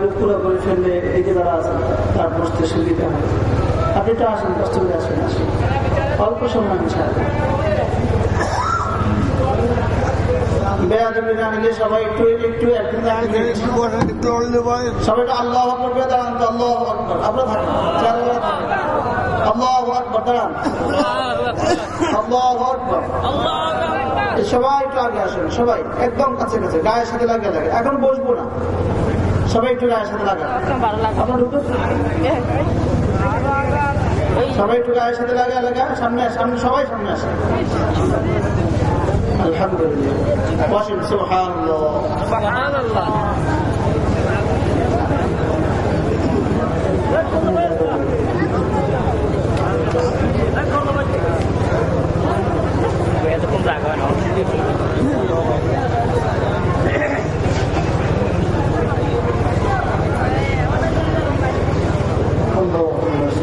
বুক পুরো করে ফেললে এই যে যারা আছেন তার বসতে সুবিধা হয়। আপনি তো আসেন কষ্ট করে আসেন আসেন। অল্প সময় জানিলে সবাই একটু একটু একদিন সবাই আল্লাহ করবে দাঁড়ান তো আল্লাহ আকবর। আপনারা থাকেন চার বেলা থাকেন। আল্লাহ আকবর দাঁড়ান। আল্লাহ আকবর। সবাই একটু আগে আসেন সবাই একদম কাছে কাছে গায়ের সাথে লাগে লাগে এখন বসবো না। সবাই একটু গায়ের সাথে লাগান আপনার ঢুকতে সবাই একটু গায়ের সাথে লাগা লাগা সামনে সামনে সবাই সামনে আসে। আলহামদুলিল্লাহ। বসেন সুবহানাল্লাহ। এতক্ষণ রাখা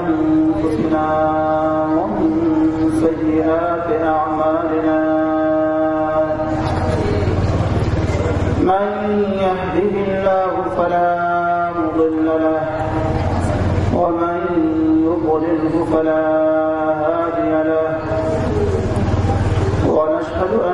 أنفسنا ومن سيئات أعمالنا. من يهده الله فلا مضل له ومن يضلله فلا هادي له. ونشهد أن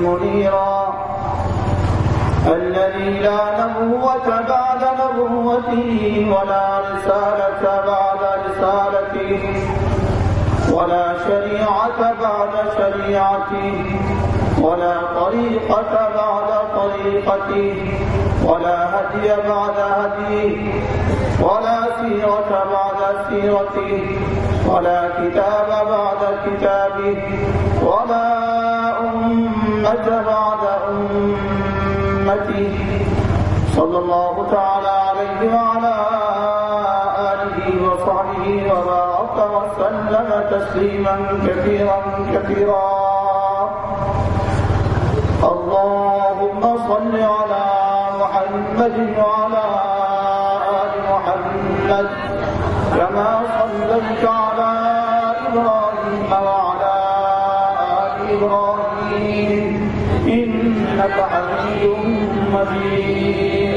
منيرا. الذي لا نبوة بعد نبوته ولا رسالة بعد رسالته ولا شريعة بعد شريعته ولا طريقة بعد طريقته ولا هدي بعد هديه ولا سيرة بعد سيرته ولا كتاب بعد كتابه ولا أمة بعد أمته صلى الله تعالى عليه وعلى آله وصحبه وبارك وسلم تسليما كثيرا كثيرا. اللهم صل على محمد وعلى آل محمد كما صليت على إبراهيم إنك حميد مجيد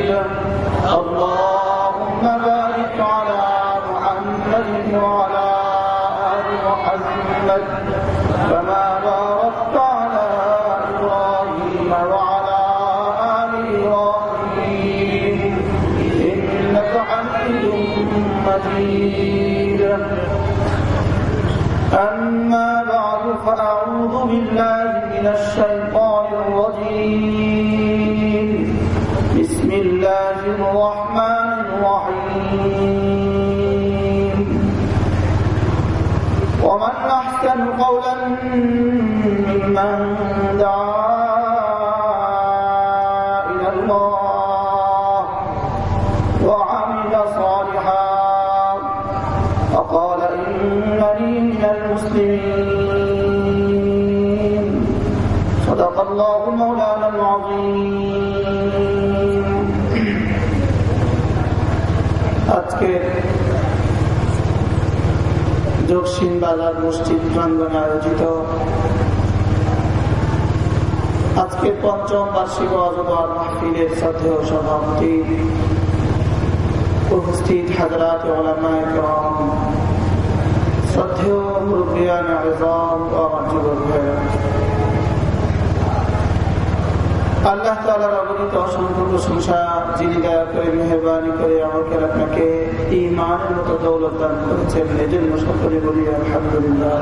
ممن دعا إلى الله وعمل صالحا وقال إنني من المسلمين صدق الله مولانا العظيم আজকে দক্ষিণ বাজার মসজিদ প্রাঙ্গনে আয়োজিত আজকে পঞ্চম বার্ষিক অজদার মাহফিলের শ্রদ্ধেয় সভাপতি উপস্থিত করম শ্রদ্ধেয় আল্লাহ তালার অসংখ্য প্রশংসা যিনি দয়া করে মেহরবানি করে আমাকে আপনাকে ইমানের মতো দৌলত দান করেছেন সকলে বলি আলহামদুলিল্লাহ।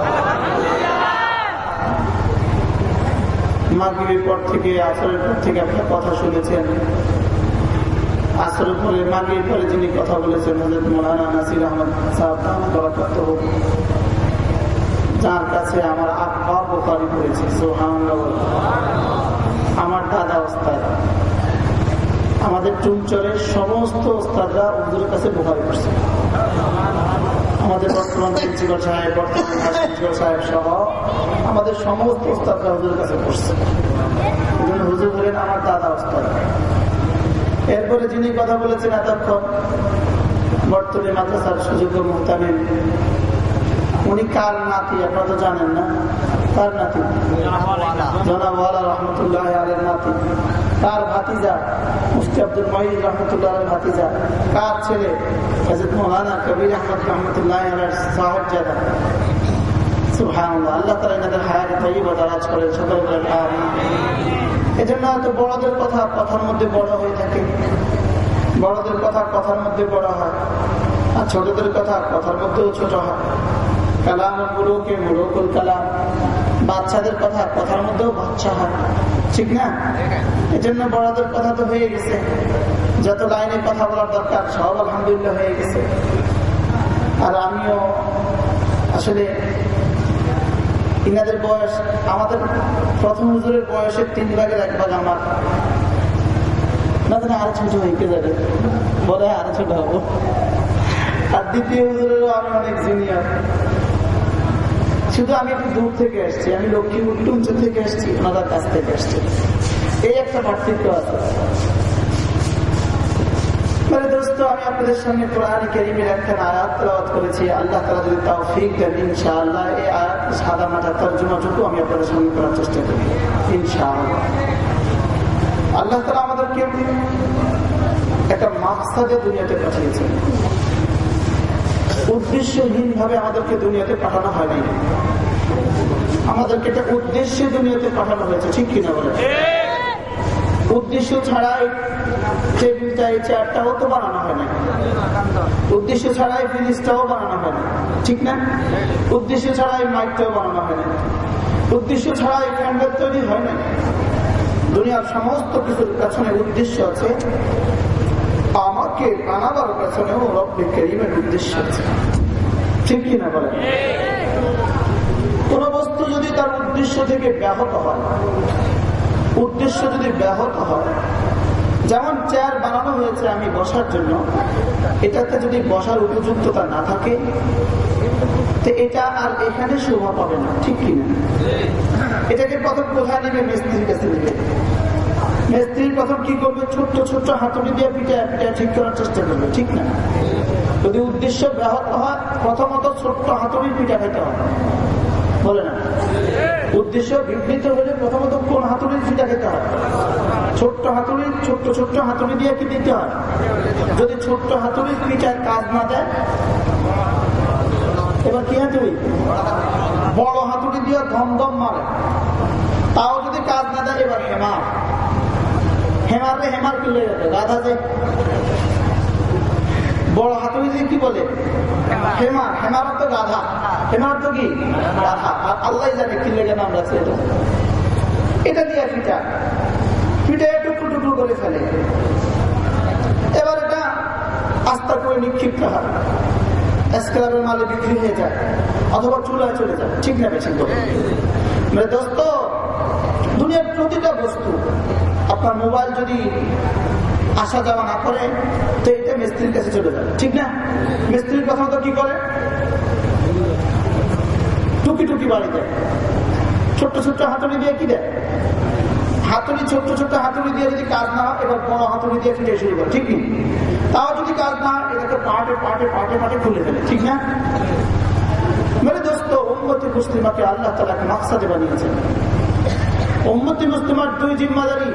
মাগরীবের পর থেকে, আসরের পর থেকে আপনার কথা শুনেছেন। আসরের পরে মাগরীর পরে যিনি কথা বলেছেন হজরত মৌলানা নাসির আহমদ সাহেব যার কাছে আমার আব্বা বোকারি করেছে সোহান আমার দাদা ওস্তাদ। আমাদের টুমচরের সমস্ত ওস্তাদরা ওদের কাছে বোকারি করছে আমাদের বর্তমান প্রিন্সিপাল সাহেব, বর্তমান প্রিন্সিপাল সাহেব সহ আমাদের সমস্ত উস্তাদরা হুজুর কাছে পড়ছে হুজুর বলেন, আমার দাদা উস্তাদ। এরপরে যিনি কথা বলেছেন এতক্ষণ বর্তমানে মাদ্রাসার সুযোগ্য মোহতামিন উনি কার নাতি আপনারা তো জানেন না। কার নাতি। রহমতুল্লাহ আলের নাতি। কার ভাতিজা, মুফতি আব্দুল মহিদ রহমতুল্লাহ ভাতিজা। কার ছেলে হজরত কবির আহমদ রহমতুল্লাহ আলের সাহেব জাদা আল্লাহ এজন্য বড়দের কথা কথার মধ্যে বড় হয়ে থাকে। বড়দের কথা কথার মধ্যে বড় হয়। আর ছোটদের কথা কথার মধ্যেও ছোট হয়। কালাম মুরুকে মুরুকুল কালাম। বাচ্চাদের কথা, কথার মধ্যেও বাচ্চা হয় ঠিক না? এজন্য বড়দের কথা তো হয়ে গেছে। যত লাইনে কথা বলার দরকার, সব আলহামদুলিল্লাহ হয়ে গেছে। আর আমিও আসলে ইনাদের বয়স, আমাদের প্রথম হুজুরের বয়সের তিন ভাগের এক ভাগ আমার। না আরও ছোট হয়ে যাবে। বলে আরও ছোট হব। আর দ্বিতীয় হুজুরেরও আমি অনেক জুনিয়র শুধু আমি একটু দূর থেকে আসছি আমি লক্ষ্মীপুর টুমচুর থেকে আসছি ওনাদের কাছ থেকে আসছি এই একটা পার্থক্য আছে। আমি আপনাদের সামনে আয়াত করেছি। আল্লাহ তালা যদি আমি আপনাদের সামনে করার চেষ্টা করি আল্লাহ তালা আমাদেরকে একটা মাকসাদে দুনিয়াতে পাঠিয়েছেন। উদ্দেশ্যহীন ভাবে আমাদেরকে দুনিয়াতে পাঠানো হয়নি। আমাদেরকে একটা উদ্দেশ্যে দুনিয়াতে পাঠানো হয়েছে, ঠিক কিনা বলে উদ্দেশ্য ছাড়াই টেবিলটা এই চেয়ারটাও তো বানানো হয় না উদ্দেশ্য ছাড়াই ফিনিসটাও বানানো হয় ঠিক না? উদ্দেশ্য ছাড়াই মাইকটাও বানানো হয় না উদ্দেশ্য ছাড়াই ক্যান্ডেল তৈরি হয় না দুনিয়ার সমস্ত কিছুর পেছনে উদ্দেশ্য আছে। আমাকে বানাবার পেছনেও রব্বে করিমের উদ্দেশ্য আছে। ঠিক কিনা বলে কোন বস্তু যদি তার উদ্দেশ্য থেকে ব্যাহত হয়, উদ্দেশ্য যদি ব্যাহত হয়, যেমন চেয়ার বানানো হয়েছে আমি বসার জন্য, এটাতে যদি বসার উপযুক্ততা না থাকে এটা আর এখানে শোভা পাবে না, ঠিক কিনা? এটাকে প্রথম কোথায় নেবে মিস্ত্রির কাছে নেবে মিস্ত্রির প্রথম কি করবে? ছোট্ট ছোট্ট হাতুড়ি দিয়ে পিঠে পিঠে ঠিক করার চেষ্টা করবে, ঠিক না? যদি উদ্দেশ্য ব্যাহত হয়, প্রথমত ছোট্ট হাতুড়ির পিঠা খেতে হবে। বলে না? উদ্দেশ্য বিঘ্নিত হলে প্রথমত কোন হাতুড়ির পিঠা খেতে হয় ছোট্ট হাতুড়ি, ছোট্ট ছোট্ট হাতুড়ি দিয়ে কি দিতে হয়? যদি ছোট্ট হাতুড়ির পিঠার কাজ না দেয়, এবার কি হাতুড়ি? বড় হাতুড়ি দিয়ে ধমধম মারে। তাও যদি কাজ না দেয়, এবার হেমার হেমারে হেমার কি লেগে যাবে রাধা যে বড় হাতুড়ি দিয়ে কি বলে? হেমার। হেমার তো রাধা হেমার তো কি? রাধা আর আল্লাহ জানে কি লেগে নাম রাখছে এটা দিয়ে পিঠা পিঠে টুকরো টুকরো করে ফেলে। এবার এটা আস্তা করে নিক্ষিপ্ত হয়। স্ক্রাবের মালে বিক্রি হয়ে যায়। অথবা চুলায় চলে যায়। ঠিক না বেশি করে দোস্ত দুনিয়ার প্রতিটা বস্তু আপনার মোবাইল যদি আসা যাওয়া না করে, তো এটা মিস্ত্রির কাছে চলে যাবে। ঠিক না? মিস্ত্রির প্রথমত কি করে? টুকি টুকি বাড়ি দেয়। ছোট্ট ছোট্ট হাতুড়ি দিয়ে কি দেয়? হাতুড়ি, ছোট্ট ছোট্ট হাতুড়ি দিয়ে যদি কাজ না হয়, এবার বড় হাতুড়ি দিয়ে ফিরে শুরু করে। ঠিক নেই তাও যদি কাজ না হয়, এটাকে পাটে পাটে পাটে পাটে খুলে ফেলে। ঠিক না? মানে দোস্ত, উম্মতি মুসলিমাকে আল্লাহ তালা মাকসাদে বানিয়েছেন। উম্মতি মুসলিমার দুই জিম্মাদারি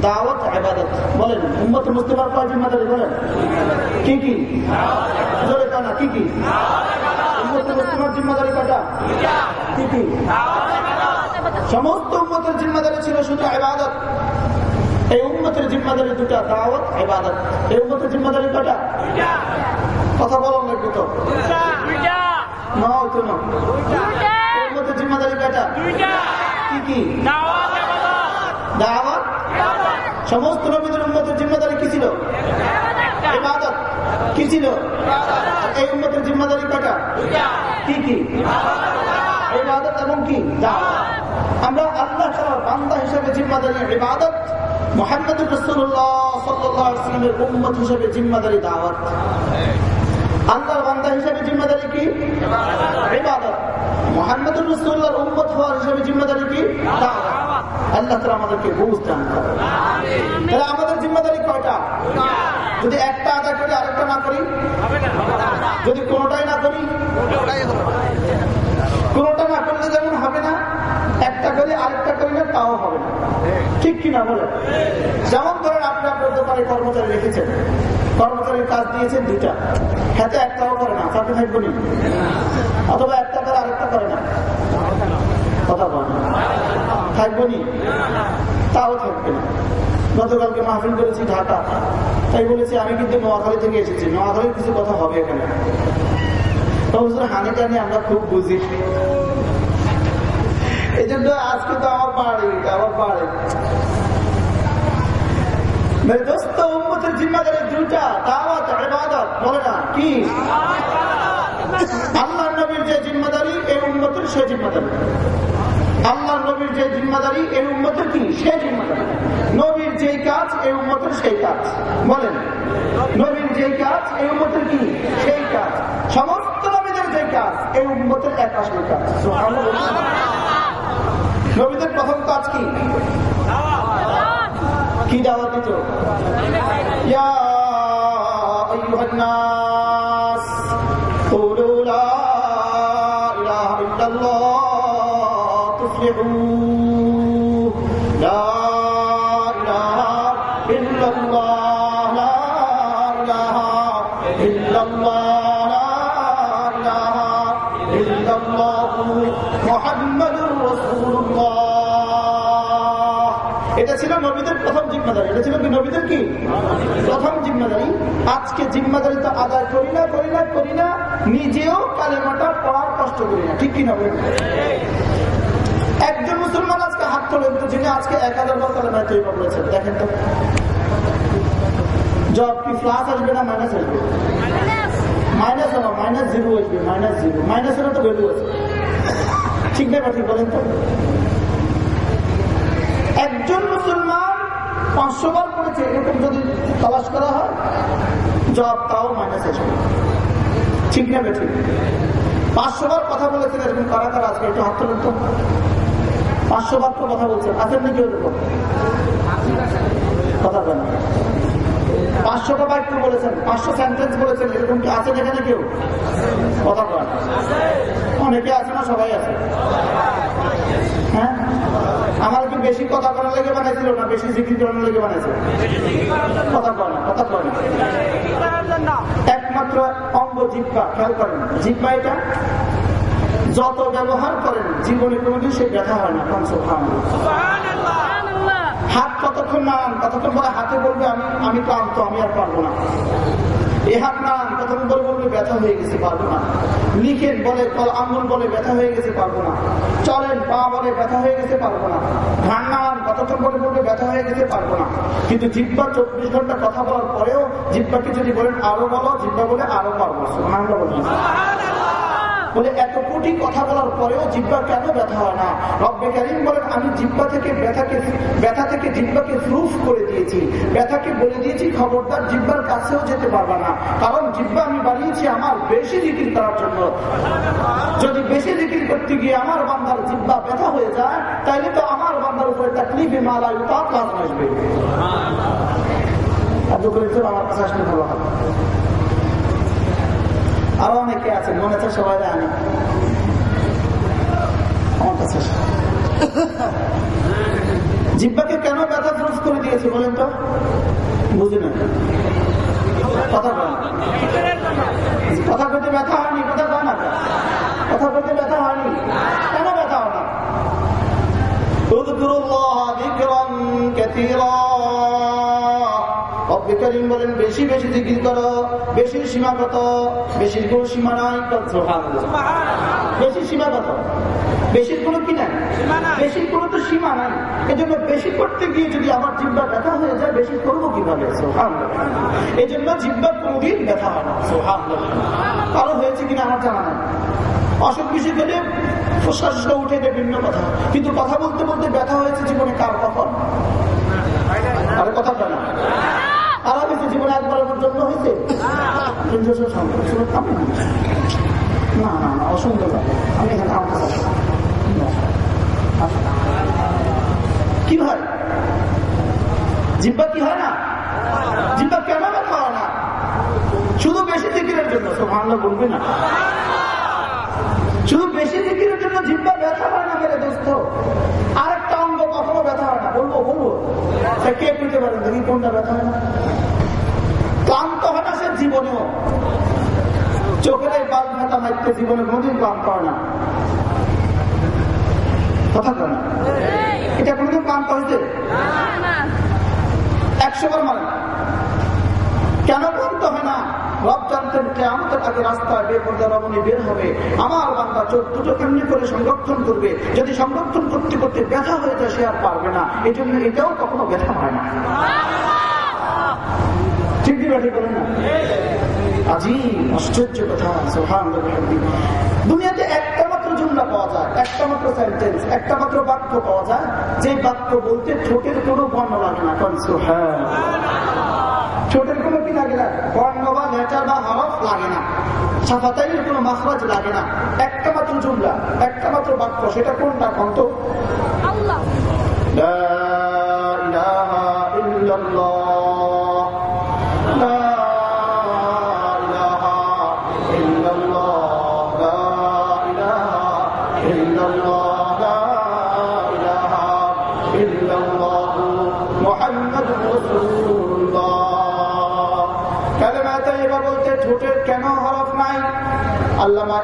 দাওয়াত আবাদত বলেন উম্মতি মুসলিমার কয় জিম্মাদারি বলেন? কি কি? জোরে কানা কি কি? উম্মতি মুসলিমার জিম্মাদারি কটা কি কি? সমস্ত উম্মতের জিম্মাদারি ছিল শুধু আবাদত এই উম্মতের জিম্মাদারি দুটা দাওয়াত আবাদত এই উম্মতের জিম্মাদারি কটা কথা বলার লাগবে তো। না হয়তো না। উম্মতের জিম্মাদারি কটা কি কি? দাওয়াত সমস্ত নবীদের উন্মতের জিম্মাদারি কি ছিল? কি ছিল? এই উন্মতের জিম্মাদারি কটা কি কি? এবং কি? দাওয়াত। আমরা আল্লাহ তাআলার বান্দা হিসেবে জিম্মাদারি, ইবাদত মোহাম্মদ রসুল্লাহ সাল্লামের উম্মত হিসেবে জিম্মাদারি, দাওয়াত। আল্লাহর বান্দা হিসেবে জিম্মাদারি কি? হিসেবে কি? দাওয়াত। আল্লাহ তালা আমাদেরকে বুঝ দান করে। তাহলে আমাদের জিম্মাদারি কয়টা? যদি একটা আদায় করি আরেকটা না করি? যদি কোনোটাই না করি? কোনোটা না করলে যেমন হবে না একটা করি আরেকটা করি না তাও হবে না। ঠিক কিনা বলে? যেমন ধরেন আপনি আপনার দোকানে কর্মচারী রেখেছেন। কর্মচারীর কাজ দিয়েছেন দুটা হাতে একটাও করে না চাকরি থাকব নি? অথবা একটা করে আরেকটা করে না কথা বল থাকব নি তাও থাকবে না। গতকালকে মাহফিল করেছি ঢাকা। তাই বলেছি আমি কিন্তু নোয়াখালী থেকে এসেছি। নোয়াখালীর কিছু কথা হবে এখানে। হানি টানি আমরা খুব বুঝি। এই জন্য আজকে তো আমার বাড়ি আমার বাড়ি। দোস্ত উম্মতের জিম্মাদারি দুটা দাওয়াত ইবাদত বলে না কি? আল্লাহ নবীর যে জিম্মাদারি এই উম্মতের সে জিম্মাদারি। নবীর যে জিম্মাদারি এই উম্মতের কি? সে জিম্মাদারি। নবীর যেই কাজ এই উম্মতের সেই কাজ। বলেন। নবীর যেই কাজ এই উম্মতের কি? সেই কাজ। সমস্ত নবীদের যে কাজ এই উম্মতের এক আসল কাজ। নবীদের প্রথম কাজ কি? কি দাওয়া দিত? ইয়া এটা ছিল নবীদের প্রথম জিম্মাদারি। এটা ছিল কি নবীদের কি? প্রথম জিম্মাদারি। আজকে জিম্মাদারি তো আদায় করি না করি না করি না, নিজেও কালেমাটা পড়ার কষ্ট করি না। ঠিক কিনা বলুন? একজন মুসলমান আজকে হাত তোলেন যিনি আজকে এক হাজার বার তৈরি করেছেন। দেখেন তো। জব কি প্লাস আসবে না মাইনাস আসবে? মাইনাস হলো, মাইনাস জিরো আসবে, মাইনাস জিরো। মাইনাস হলে তো ভ্যালু আছে। ঠিক না ঠিক বলেন তো। একজন মুসলমান পাঁচশো বার করেছে এরকম যদি তালাশ করা হয় জব তাও মাইনাস আসবে। ঠিক না ঠিক পাঁচশো বার কথা বলেছেন, এরকম কারা কারা আজকে একটু হাত তোলেন পাঁচশো বার তো কথা বলছেন, আছেন নাকি ওরকম? কথা বলেন। পাঁচশোটা বাক্য বলেছেন, পাঁচশো সেন্টেন্স বলেছেন, এরকম কি আছে এখানে কেউ? কথা বলেন অনেকে আছে না, সবাই আছে। হ্যাঁ? আমার কি বেশি কথা করার লেগে বানাইছিল না, বেশি জিকির করার লেগে বানাইছিল। কথা বলেন কথা বলেন একমাত্র অঙ্গ জিব্বা খেয়াল করেন জিব্বা এটা যত ব্যবহার করেন, জীবনে কোনোদিন সে ব্যথা হয় না কনসো হাত কতক্ষণ নাড়ান? কতক্ষণ পরে হাতে বলবে, আমি আমি ক্লান্ত, আমি আর পারব না। এ হাত নাড়ান, কতক্ষণ পরে বলবে, ব্যথা হয়ে গেছে, পারব না। লিখেন বলে, কল আঙ্গুল বলে, ব্যথা হয়ে গেছে, পারব না। চলেন, পা বলে, ব্যথা হয়ে গেছে, পারব না। ঘান নাড়ান, কতক্ষণ পরে বলবে, ব্যথা হয়ে গেছে, পারব না। কিন্তু জিব্বা চব্বিশ ঘণ্টা কথা বলার পরেও জিব্বাকে যদি বলেন, আরও বলো জিব্বা বলে, আরও পারব আমরা বলব বলে এত কোটি কথা বলার পরেও জিব্বা কেন ব্যথা হয় না? রব্বে কারিম বলেন, আমি জিব্বা থেকে ব্যথাকে, ব্যথা থেকে জিব্বাকে প্রুফ করে দিয়েছি। ব্যথাকে বলে দিয়েছি, খবরদার জিব্বার কাছেও যেতে পারবা না। কারণ জিব্বা আমি বানিয়েছি আমার বেশি জিকির করার জন্য। যদি বেশি জিকির করতে গিয়ে আমার বান্দার জিব্বা ব্যথা হয়ে যায়, তাইলে তো আমার বান্দার উপরে তাকলিফে মালা কাজ আসবে। দোকানে চলে আমার কাছে আসলে ভালো হবে। আরও অনেকে আছে, মনে হচ্ছে সবাই আনি আমার জিব্বাকে কেন ব্যথা ফরজ করে দিয়েছে বলেন তো? বুঝি না। কথা কথা করতে ব্যথা হয়নি, কথা কয় না। কথা করতে ব্যথা হয়নি। কেন ব্যথা হয় না রব্বে বলেন বেশি বেশি জিকির করো বেশি সীমা বেশির কোনো সীমা নাই বেশি বেশির কোনো কি বেশির কোনো তো সীমা এজন্য বেশি করতে গিয়ে যদি আমার ব্যথা হয়ে যায় বেশি করব এই জন্য ব্যথা হয় আমার জানা উঠে কথা। কিন্তু কথা বলতে বলতে ব্যথা হয়েছে জীবনে কার কখন? আর কথা জানা জীবনে একবারের জন্য হয়েছে? না। না না অসুন্দর আমি কি হয়? জিব্বা কি হয় না? জিব্বা কেন হয় না? শুধু বেশি দিকিরের জন্য সোভান্ন বলবে না? শুধু বেশি দিকিরের জন্য জিব্বা ব্যথা হয় না মেরে দোস্ত? আরেকটা অঙ্গ কখনো ব্যথা হয় না। বলব বলব। কে বুঝতে পারেন কোনটা ব্যথা হয় না। হয় জীবনেও। চোখের বাল ব্যথা মারতে জীবনে কোনোদিন ক্লান্ত হয় না। কথা কেন এটা কোনোদিন একশো বার মানে কেন ক্লান্ত হয় না? রব জানতেন কেমতের আগে রাস্তায় বের রমণী বের হবে। আমার বান্দা চোখ দুটো কেমনি করে সংরক্ষণ করবে? যদি সংরক্ষণ করতে করতে ব্যথা হয়ে যায়, সে আর পারবে না। এই জন্য এটাও কখনো ব্যথা হয় না। ঠিক ব্যাঠি করেন না। আজি আশ্চর্য কথা সোহান দুনিয়াতে একটা মাত্র জুমলা পাওয়া যায়, একটা মাত্র সেন্টেন্স একটা মাত্র বাক্য পাওয়া যায়, যে বাক্য বলতে ঠোঁটের কোনো বর্ণ লাগে না। কারণ সোহান ঠোঁটের কোনো কি লাগে না? বর্ণ বা লেটার বা হরফ লাগে না। সাফাতাইয়ের কোনো মাখরাজ লাগে না। একটা মাত্র জুমলা, একটা মাত্র বাক্য, সেটা কোনটা কন্ত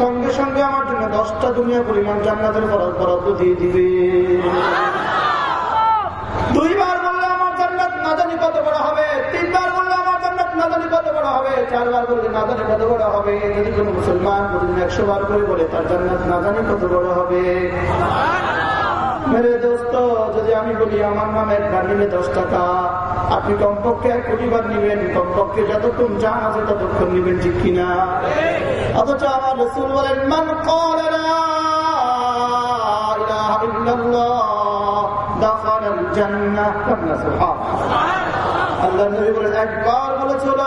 সঙ্গে সঙ্গে আমার জন্য দশটা দুনিয়া পরিমাণ জান্নাতের বরাদ বরাদ্দ দিয়ে দিবে। দুইবার বললে আমার জান্নাত না জানি কত বড় হবে, তিনবার বললে আমার জান্নাত না জানি কত বড় হবে, চারবার বললে না জানি কত বড় হবে। যদি কোনো মুসলমান প্রতিদিন একশো বার করে বলে তার জান্নাত না জানি কত বড় হবে। মেরে দোস্ত, যদি আমি বলি আমার নাম একবার নিলে দশ টাকা, আপনি কমপক্ষে এক কোটি বার নিবেন, কমপক্ষে যতক্ষণ চান আছে ততক্ষণ নিবেন, ঠিক কিনা? অথচ আমার রসুল বলেন, মান আল্লাহ নবী বলেন, একবার বলেছিল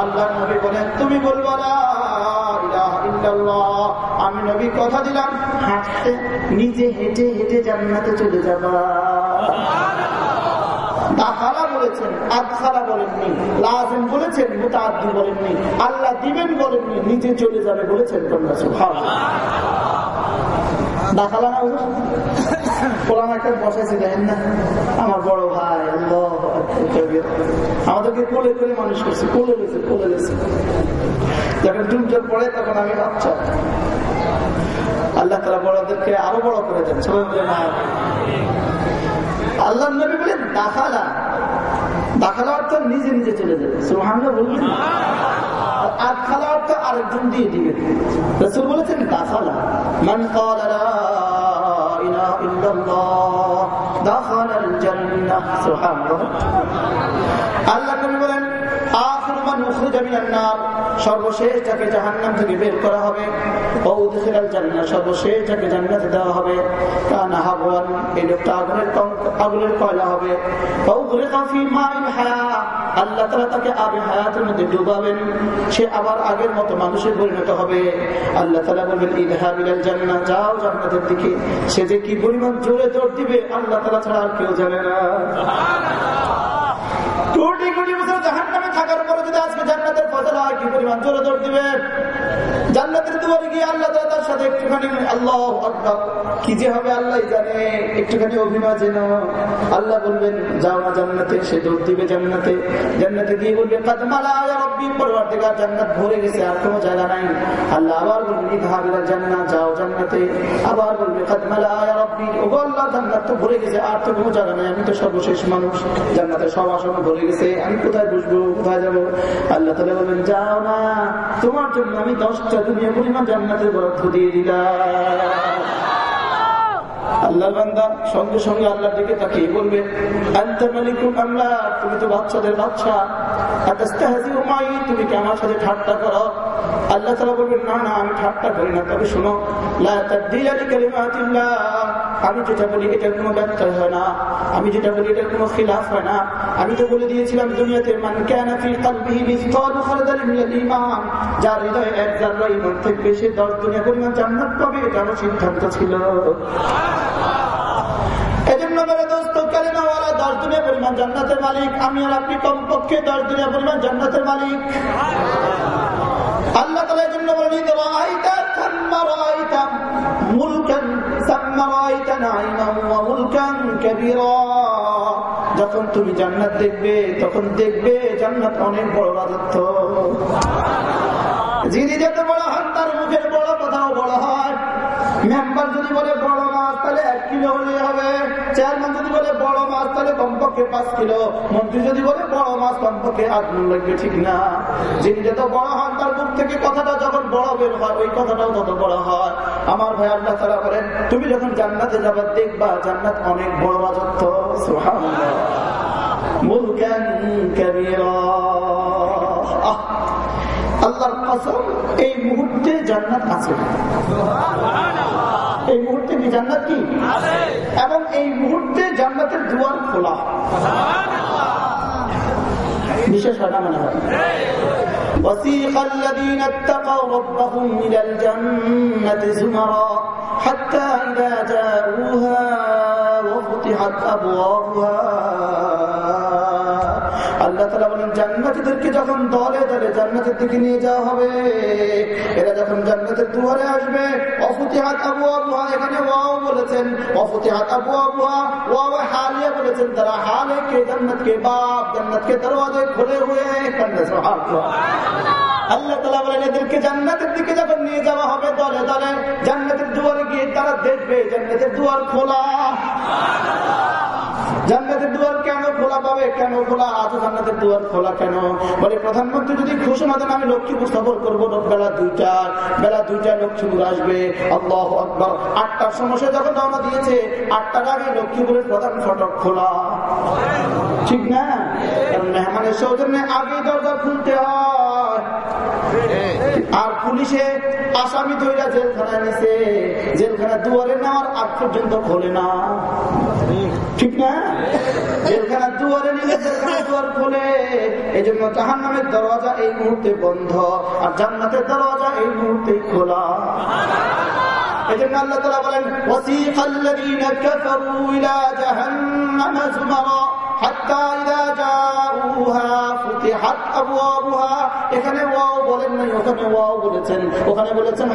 আল্লাহ নবী বলেন, তুমি বলব আমি নবী কথা দিলাম। হাঁটতে, নিজে হেঁটে হেঁটে জান্নাতে চলে যাবা। বলেছেন বলেননি বলেছেন বলেননি, আল্লাহ দিবেন বলেননি, নিজে চলে যাবে বলেছেন না আমার বড় ভাই আমাদেরকে কোলে করে মানুষ করছে, কোলে গেছে কোলে গেছে যখন ডুবজল পড়ে, তখন আমি বাচ্চা আল্লাহ তালা বড়দেরকে আরও বড় করে দেন। সবাই আল্লাহ নবী বলেন, দাখালা। দাখালা অর্থ নিজে নিজে চলে যাবে। সুহান্ন বলবেন আর আরেকজন দিয়ে দিবে। সর্বশেষ যাকে জাহান্নাম থেকে বের করা হবে সর্বশেষ যাকে জান্নাতে দেওয়া হবে এই লোকটা আগুনের আগুনের কয়লা হবে। আল্লাহ তালা তাকে আবে হায়াতের মধ্যে ডুবাবেন সে আবার আগের মতো মানুষের পরিণত হবে। আল্লাহ তালা বলবেন ইদহাবিলাল জান্না যাও জান্নাতের দিকে। সে যে কি পরিমাণ জোরে দৌড় দিবে আল্লাহ তালা ছাড়া আর কেউ জানে না। কোটি কোটি জাহান নামে থাকার পরে যদি আজকে জান্নাতের ফসল হয় কি পরিমাণ জোরে দৌড় দিবে? জান্নাতের দুয়ারে গিয়ে আল্লাহ তার সাথে একটুখানি আল্লাহ কি যে হবে আল্লাহ জানে, একটুখানি যেন আল্লাহ বলবেন, যাও না জান্নাতে, সে দৌড় দিবে জান্নাতে। জান্নাতে গিয়ে বলবে জান্নাত আবার জান্নাত। জান্নাতে জান্নাত তো ভরে গেছে, আর তো কোনো নাই। আমি তো সর্বশেষ মানুষ। জান্নাতের সব আসন ভরে গেছে, আমি কোথায় বসবো, কোথায় যাব? আল্লাহ বলবেন, যাও না, তোমার জন্য আমি দশটা দুনিয়া পরিমাণ জান্নাতের বরাদ্দ দিয়ে দিলাম আল্লাহ বান্দা সঙ্গে সঙ্গে আল্লাহর দিকে তাকিয়ে বলবে তুমি তো বাচ্চাদের বাচ্চা। তুমি কি আমার সাথে ঠাট্টা করো? আল্লাহ তালা বলবেন, না না, আমি ঠাট্টা করি না। তবে শোনো আমি যেটা বলি, এটার কোনো ব্যত্যয় হয় না। আমি যেটা বলি, এটার কোনো খিলাফ হয় না। আমি তো বলে দিয়েছিলাম, দুনিয়াতে মান কেনা ফি কালবিহি মিসকাল খারদাল মিনাল ঈমান। যার হৃদয়ে এক জাররা ঈমান থাকবে, সে 10 দুনিয়া পরিমাণ সিদ্ধান্ত ছিল। দোস্ত পরিমাণ মালিক। আমি আর আপনি কমপক্ষে দশ দুনিয়া পরিমাণ জান্নাতের মালিক। যখন তুমি জান্নাত দেখবে, তখন দেখবে জান্নাত অনেক বড় রাজত্ব। যিনি যত বড় হন, তার মুখের বড় কথাও বড় হয়। মেম্বার যদি বলে, বড় মাছ, তাহলে এক কিলো হলে হবে। চেয়ারম্যান যদি বলে বড় মাছ, তাহলে কমপক্ষে পাঁচ কিলো। মন্ত্রী যদি বলে বড় মাছ, কমপক্ষে আট লাগবে, ঠিক না? যিনি যত বড় হন, তার মুখ থেকে কথাটা যখন বড় বের হয়, ওই কথাটাও তত বড় হয়। আমার ভাই আল্লাহ তারা বলেন, তুমি যখন জান্নাতে যাবে, দেখবা জান্নাত অনেক বড় রাজত্ব। মুলকান কাবীরা। আল্লাহর কসম এই মুহূর্তে জান্নাত আছে এই মুহূর্তে কি জান্নাত কি এবং এই মুহূর্তে জান্নাতের দুয়ার খোলা বিশেষ হয় না মনে হয় وسيق الذين اتقوا ربهم إلى الجنة زمرا حتى إذا جاءوها وفتحت أبوابها আল্লাহ তালা বলেন, জান্নাতিদেরকে যখন দলে দলে জান্নাতের দিকে নিয়ে যাওয়া হবে, এরা যখন জান্নাতের দুয়ারে আসবে অফুতি হাত আবু আবুহা এখানে ওয়াও বলেছেন অফুতি হাত আবু আবুহা ওয়াও হালিয়া বলেছেন, তারা হালে কে জান্নাতকে বাপ জান্নাতকে দরওয়াজে খুলে হুয়ে আল্লাহ তালা বলেন, এদেরকে জান্নাতের দিকে যখন নিয়ে যাওয়া হবে দলে দলে, জান্নাতের দুয়ারে গিয়ে তারা দেখবে, জান্নাতের দুয়ার খোলা। জান্নাতের দুয়ার কেন খোলা পাবে? কেন খোলা? আজ জান্নাতের দুয়ার খোলা কেন? বলে প্রধানমন্ত্রী যদি ঘোষণা দেন, আমি লক্ষ্মীপুর সফর করব বেলা দুইটা বেলা দুইটা লক্ষ্মীপুর আসবে। আল্লাহ আকবর। আটটার সমস্যা যখন রওনা দিয়েছে, আটটার আগে লক্ষ্মীপুরের প্রধান ফটক খোলা। ঠিক না? মেহমানের সৌজন্যে আগে দরজা খুলতে হয়। আর পুলিশে আসামি ধৈরা জেলখানায় নিছে। জেলখানা দুয়ারে নেওয়ার আগ পর্যন্ত খোলে না। ঠিক না? জেলখানা দুয়ারে নিলে জেলখানা দুয়ার খুলে। এই জন্য জাহান নামের দরওয়াজা এই মুহূর্তে বন্ধ, আর জান্নাতের দরওয়াজা এই মুহূর্তে খোলা। আল্লাহ বলেন হাত্তা ইদা জাউহা ফুতিহাত আবওয়াবুহা। এখানে বলেন বলেছেন, ওখানে বলেছেন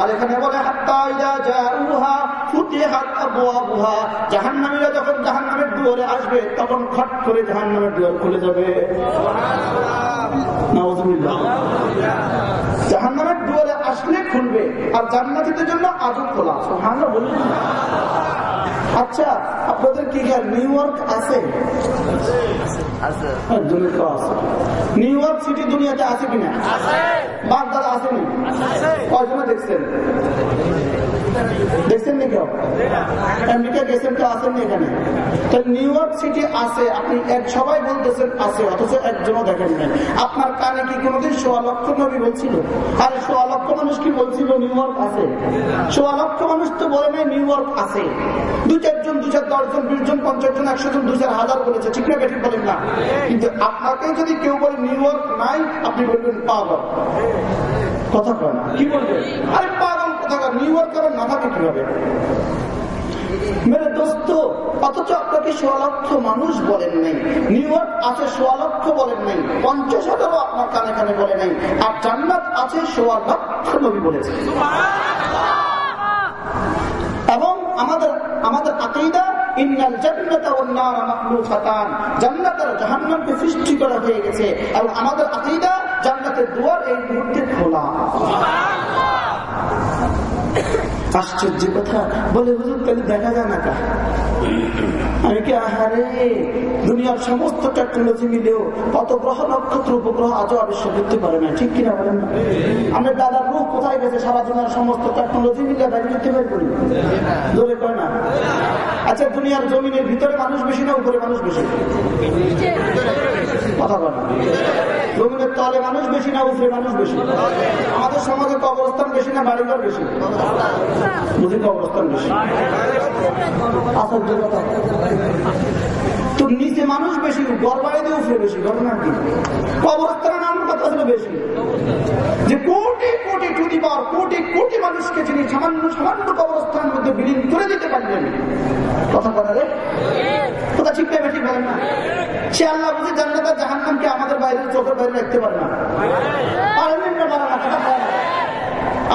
আর এখানে জাহান্নামীরা যখন জাহান্নামের দুয়ারে আসবে, তখন খট করে জাহান্নামের দুয়ার খুলে যাবে। জাহান্নামের আসলে খুলবে আর জান্নাতিদের জন্য আজও খোলা। আমরা বলি আচ্ছা আপনাদের কি নিউ ইয়র্ক আছে? আছে। নিউ ইয়র্ক সিটি দুনিয়াতে আছে কিনা? বাগদাদ আসেনি কয়জনে দেখছেন? দেখছেন কেউ আমেরিকা গেছেন কেউ আসেননি এখানে? তো নিউ ইয়র্ক সিটি আছে, আপনি এক সবাই বলতেছেন আছে, অথচ একজনও দেখেন নাই। আপনার কানে কি কোনোদিন সোয়া লক্ষ নবী বলছিল? আর, সোয়া লক্ষ মানুষ কি বলছিল নিউ ইয়র্ক আছে? সোয়া লক্ষ মানুষ তো বলে নাই নিউ ইয়র্ক আছে। দু চারজন, দু চার দশজন, বিশ জন, পঞ্চাশ জন, একশো জন, দু চার হাজার বলেছে। ঠিক না, বেঠিক বলেন না। কিন্তু আপনাকে যদি কেউ বলে নিউ ইয়র্ক নাই, আপনি বলবেন পাগল। কথা কয় না কি বলবেন? আরে কথা নিউ ইয়র্ক আবার না থাকে কীভাবে মেরে দোস্ত, অথচ আপনাকে সোয়া লক্ষ মানুষ বলেন নাই। নিউ ইয়র্ক আছে সোয়া লক্ষ বলেন নাই। পঞ্চাশ হাজারও আপনার কানে কানে বলে নাই। আর জান্নাত আছে সোয়া লক্ষ নবী বলেছে। এবং আমাদের আমাদের আকিদা, ইন্নাল জান্নাতা ওয়ান নার মাখলুকাতান। জান্নাত আর জাহান্নামকে সৃষ্টি করা হয়ে গেছে। এবং আমাদের আকিদা, জান্নাতের দুয়ার এই মুহূর্তে খোলা। আশ্চর্য কথা। বলে, হুজুর, তাহলে দেখা যায় না কা? দুনিয়ার সমস্ত টেকনোলজি মিলেও কত গ্রহ নক্ষত্র উপগ্রহ আজও আবিষ্কার করতে পারে না। ঠিক কিনা বলেন না? আমার দাদার রূপ কোথায় গেছে? সারা দুনিয়ার সমস্ত টেকনোলজি মিলে বাইরে করতে পারি জোরে কয় না? আচ্ছা দুনিয়ার জমিনের ভিতরে মানুষ বেশি না উপরে মানুষ বেশি? কথা বলে জমিনের তলে মানুষ বেশি না উপরে মানুষ বেশি। আমাদের সমাজে কবরস্থান বেশি না, বাড়িঘর বেশি। বুঝি কবরস্থান বেশি। কথা তো নিচে মানুষ বেশি ঘর বাড়িতে বেশি ঘটনা কি কবরস্থানে নামের কথা ছিল বেশি। যে কোটি কোটি টুটি পাওয়ার কোটি কোটি মানুষকে যিনি সামান্য সামান্য কবরস্থানের মধ্যে বিলীন করে দিতে পারবেন কথা কথা রে? কথা ঠিক নেই বেশি বলেন না। সে আল্লাহ বুঝি জান্নাতের জাহান্নামকে আমাদের বাইরে চোখের বাইরে রাখতে পারে না।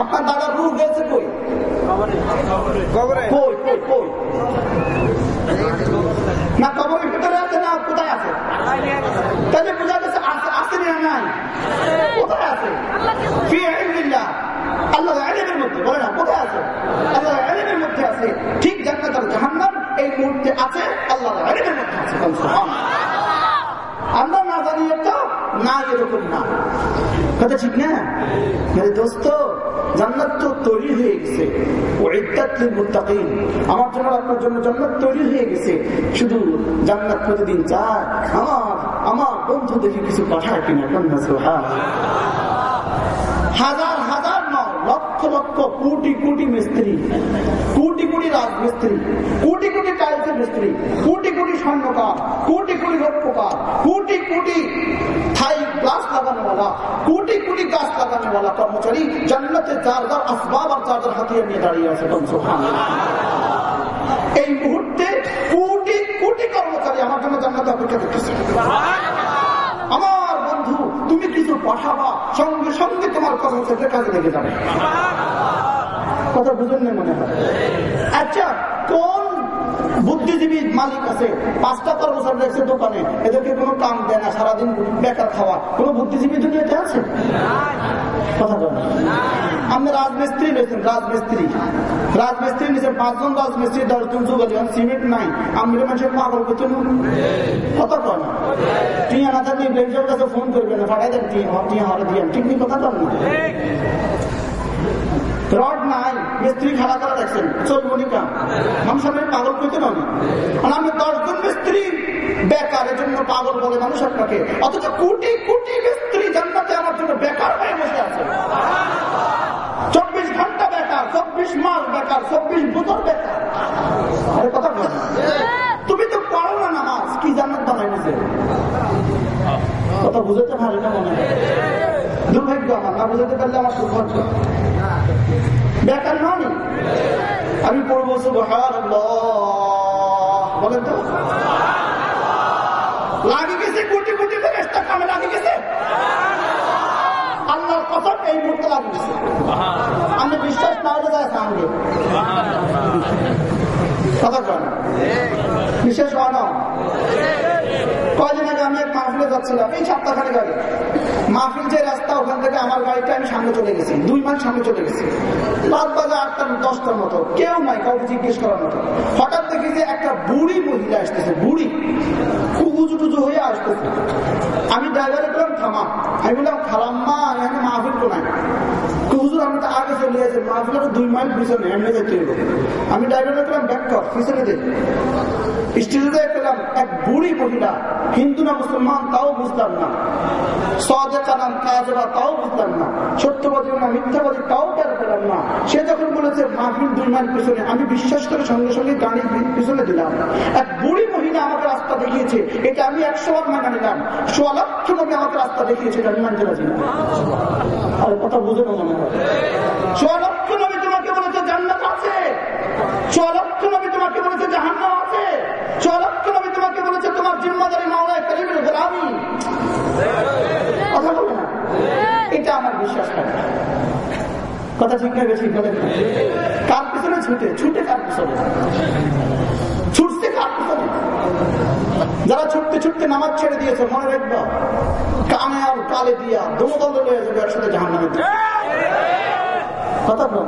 আপনার দাদার রূপ গেছে কই? কই কই কই? না ভিতরে আছে না কোথায় আছে তাহলে বোঝা গেছে আছে না নাই? কোথায় আছে? আল্লাহ মধ্যে মধ্যে আছে। ঠিক জান্নাত এই মুহূর্তে আল্লাহ মধ্যে আছে। জানি তো না এরকম না। ঠিক না? মেরে দোস্ত, জান্নাত তো তৈরি হয়ে গেছে। আমার জন্য আপনার জন্য জান্নাত তৈরি হয়ে গেছে। শুধু জান্নাত প্রতিদিন চায় আমার আমার বন্ধু দেখি কিছু পাঠায় কিনা কন্যা হাজার হাজার নয়, লক্ষ লক্ষ, কোটি কোটি মিস্ত্রি। কোটি কোটি রাজমিস্ত্রি। কোটি কোটি টাইলসের মিস্ত্রি। কোটি কোটি স্বর্ণকার। Crore crore রক্ষকার crore crore Thai glass লাগানোওয়ালা। কোটি কোটি গাছ লাগানোওয়ালা কর্মচারী জান্নাতে চার যার আসবাব আর চার হাতিয়ার নিয়ে দাঁড়িয়ে আছে। এই মুহূর্তে কর্মচারী আমার জন্য জান্নাতে অপেক্ষা করতেছে। আমার বন্ধু, তুমি কিছু পাঠাবা সঙ্গে সঙ্গে তোমার কর্মচারীদের কাজে লেগে যাবে। কথা বুঝুন মনে হয়? আচ্ছা কোন বুদ্ধিজীবী মালিক আছে, পাঁচটা কর্মচারী দেখছে দোকানে, এদেরকে কোনো কাম দেয় না, সারাদিন বেকার খাওয়া? কোন বুদ্ধিজীবী দুনিয়াতে আছে? কথা বলেন। আপনি রাজমিস্ত্রি রয়েছেন, রাজমিস্ত্রি। রাজমিস্ত্রি নিচে পাঁচজন রাজমিস্ত্রি দশজন যুগালি সিমেন্ট নাই, আমি মানুষের পাগল করতে কথা কয় না টিয়া না থাকলে ব্যাংকের কাছে ফোন করবেন ফাটাই দেন, টিয়া হরে দিয়ে। ঠিক নেই কথা কন রড নাই, মিস্ত্রি খাড়া করা দেখছেন চলবো নি কাম মানুষ আমি পাগল করতে নয় আমি দশজন মিস্ত্রি বেকার জন্য পাগল বলে মানুষ আপনাকে। অথচ কোটি কোটি মিস্ত্রি জান্নাতে আমার জন্য বেকার হয়ে বসে আছে। চব্বিশ মাস বেকার, চব্বিশ বছর বেকার। কথা তুমি তো পারো না নামাজ, কি জানার বানাই নিছে? কথা বুঝতে পারে না মনে দুর্ভাগ্য আমার, না বুঝতে পারলে আমার দুর্ভাগ্য বেকার নয় আমি পড়ব সুবহান বলেন তো। লাগে গেছে, কোটি কোটি ফেরেস্তা কামে লাগে গেছে। কথা এই মুহূর্তে লাগিয়েছে আমি বিশ্বাস না হলে যায় সামনে। কথা বিশেষ হয় আমি মাহফিলে যাচ্ছিলাম এই সপ্তাহখানেক আগে। মাহফিল যে রাস্তা, ওখান থেকে আমার গাড়িটা আমি সামনে চলে গেছি। দুই মাইল সামনে চলে গেছি। রাত বাজে আটটা, দশটার মতো। কেউ নাই, কাউকে জিজ্ঞেস করার মতো। হঠাৎ দেখি যে একটা বুড়ি মহিলা আসতেছে, বুড়ি। খুব উঁচু টুজু হয়ে আসতেছে। আমি ড্রাইভারে বললাম, থামা। আমি বললাম, খালাম্মা, এখানে মাহফিল আমি তো আগে চলে দুই মাইল পিছনে আমি ড্রাইভারে বললাম ব্যাক কর এক বুড়ি মহিলা আমি বিশ্বাস করে সঙ্গে সঙ্গে গাড়ির পিছনে দিলাম। এক বুড়ি মহিলা আমাকে রাস্তা দেখিয়েছে, এটা আমি একশো বার মানা নিলাম। সোয়া লক্ষ নবী আমাকে রাস্তা দেখিয়েছে, এটা আমি মানতে না। আর কথা বুঝে না মনে হয়। সোয়া লক্ষ নবী তোমাকে বলেছে, জান্নাত আছে। সোয়া তোমাকে বলেছে জাহান্নাম আছে। লক্ষ নবী তোমাকে বলেছে? তোমার জিম্মাদারি মাওলায় করিমের গোলামি। কথা বলে না। এটা আমার বিশ্বাস করে কথা ঠিক বেশি বলেন কার পিছনে ছুটে? ছুটে কার পিছনে? ছুটছে কার পিছনে? যারা ছুটতে ছুটতে নামাজ ছেড়ে দিয়েছে, মনে রাখবা, কানে আর কালে দিয়া দমদল রয়ে যাবে একসাথে জাহান নামে কথা বল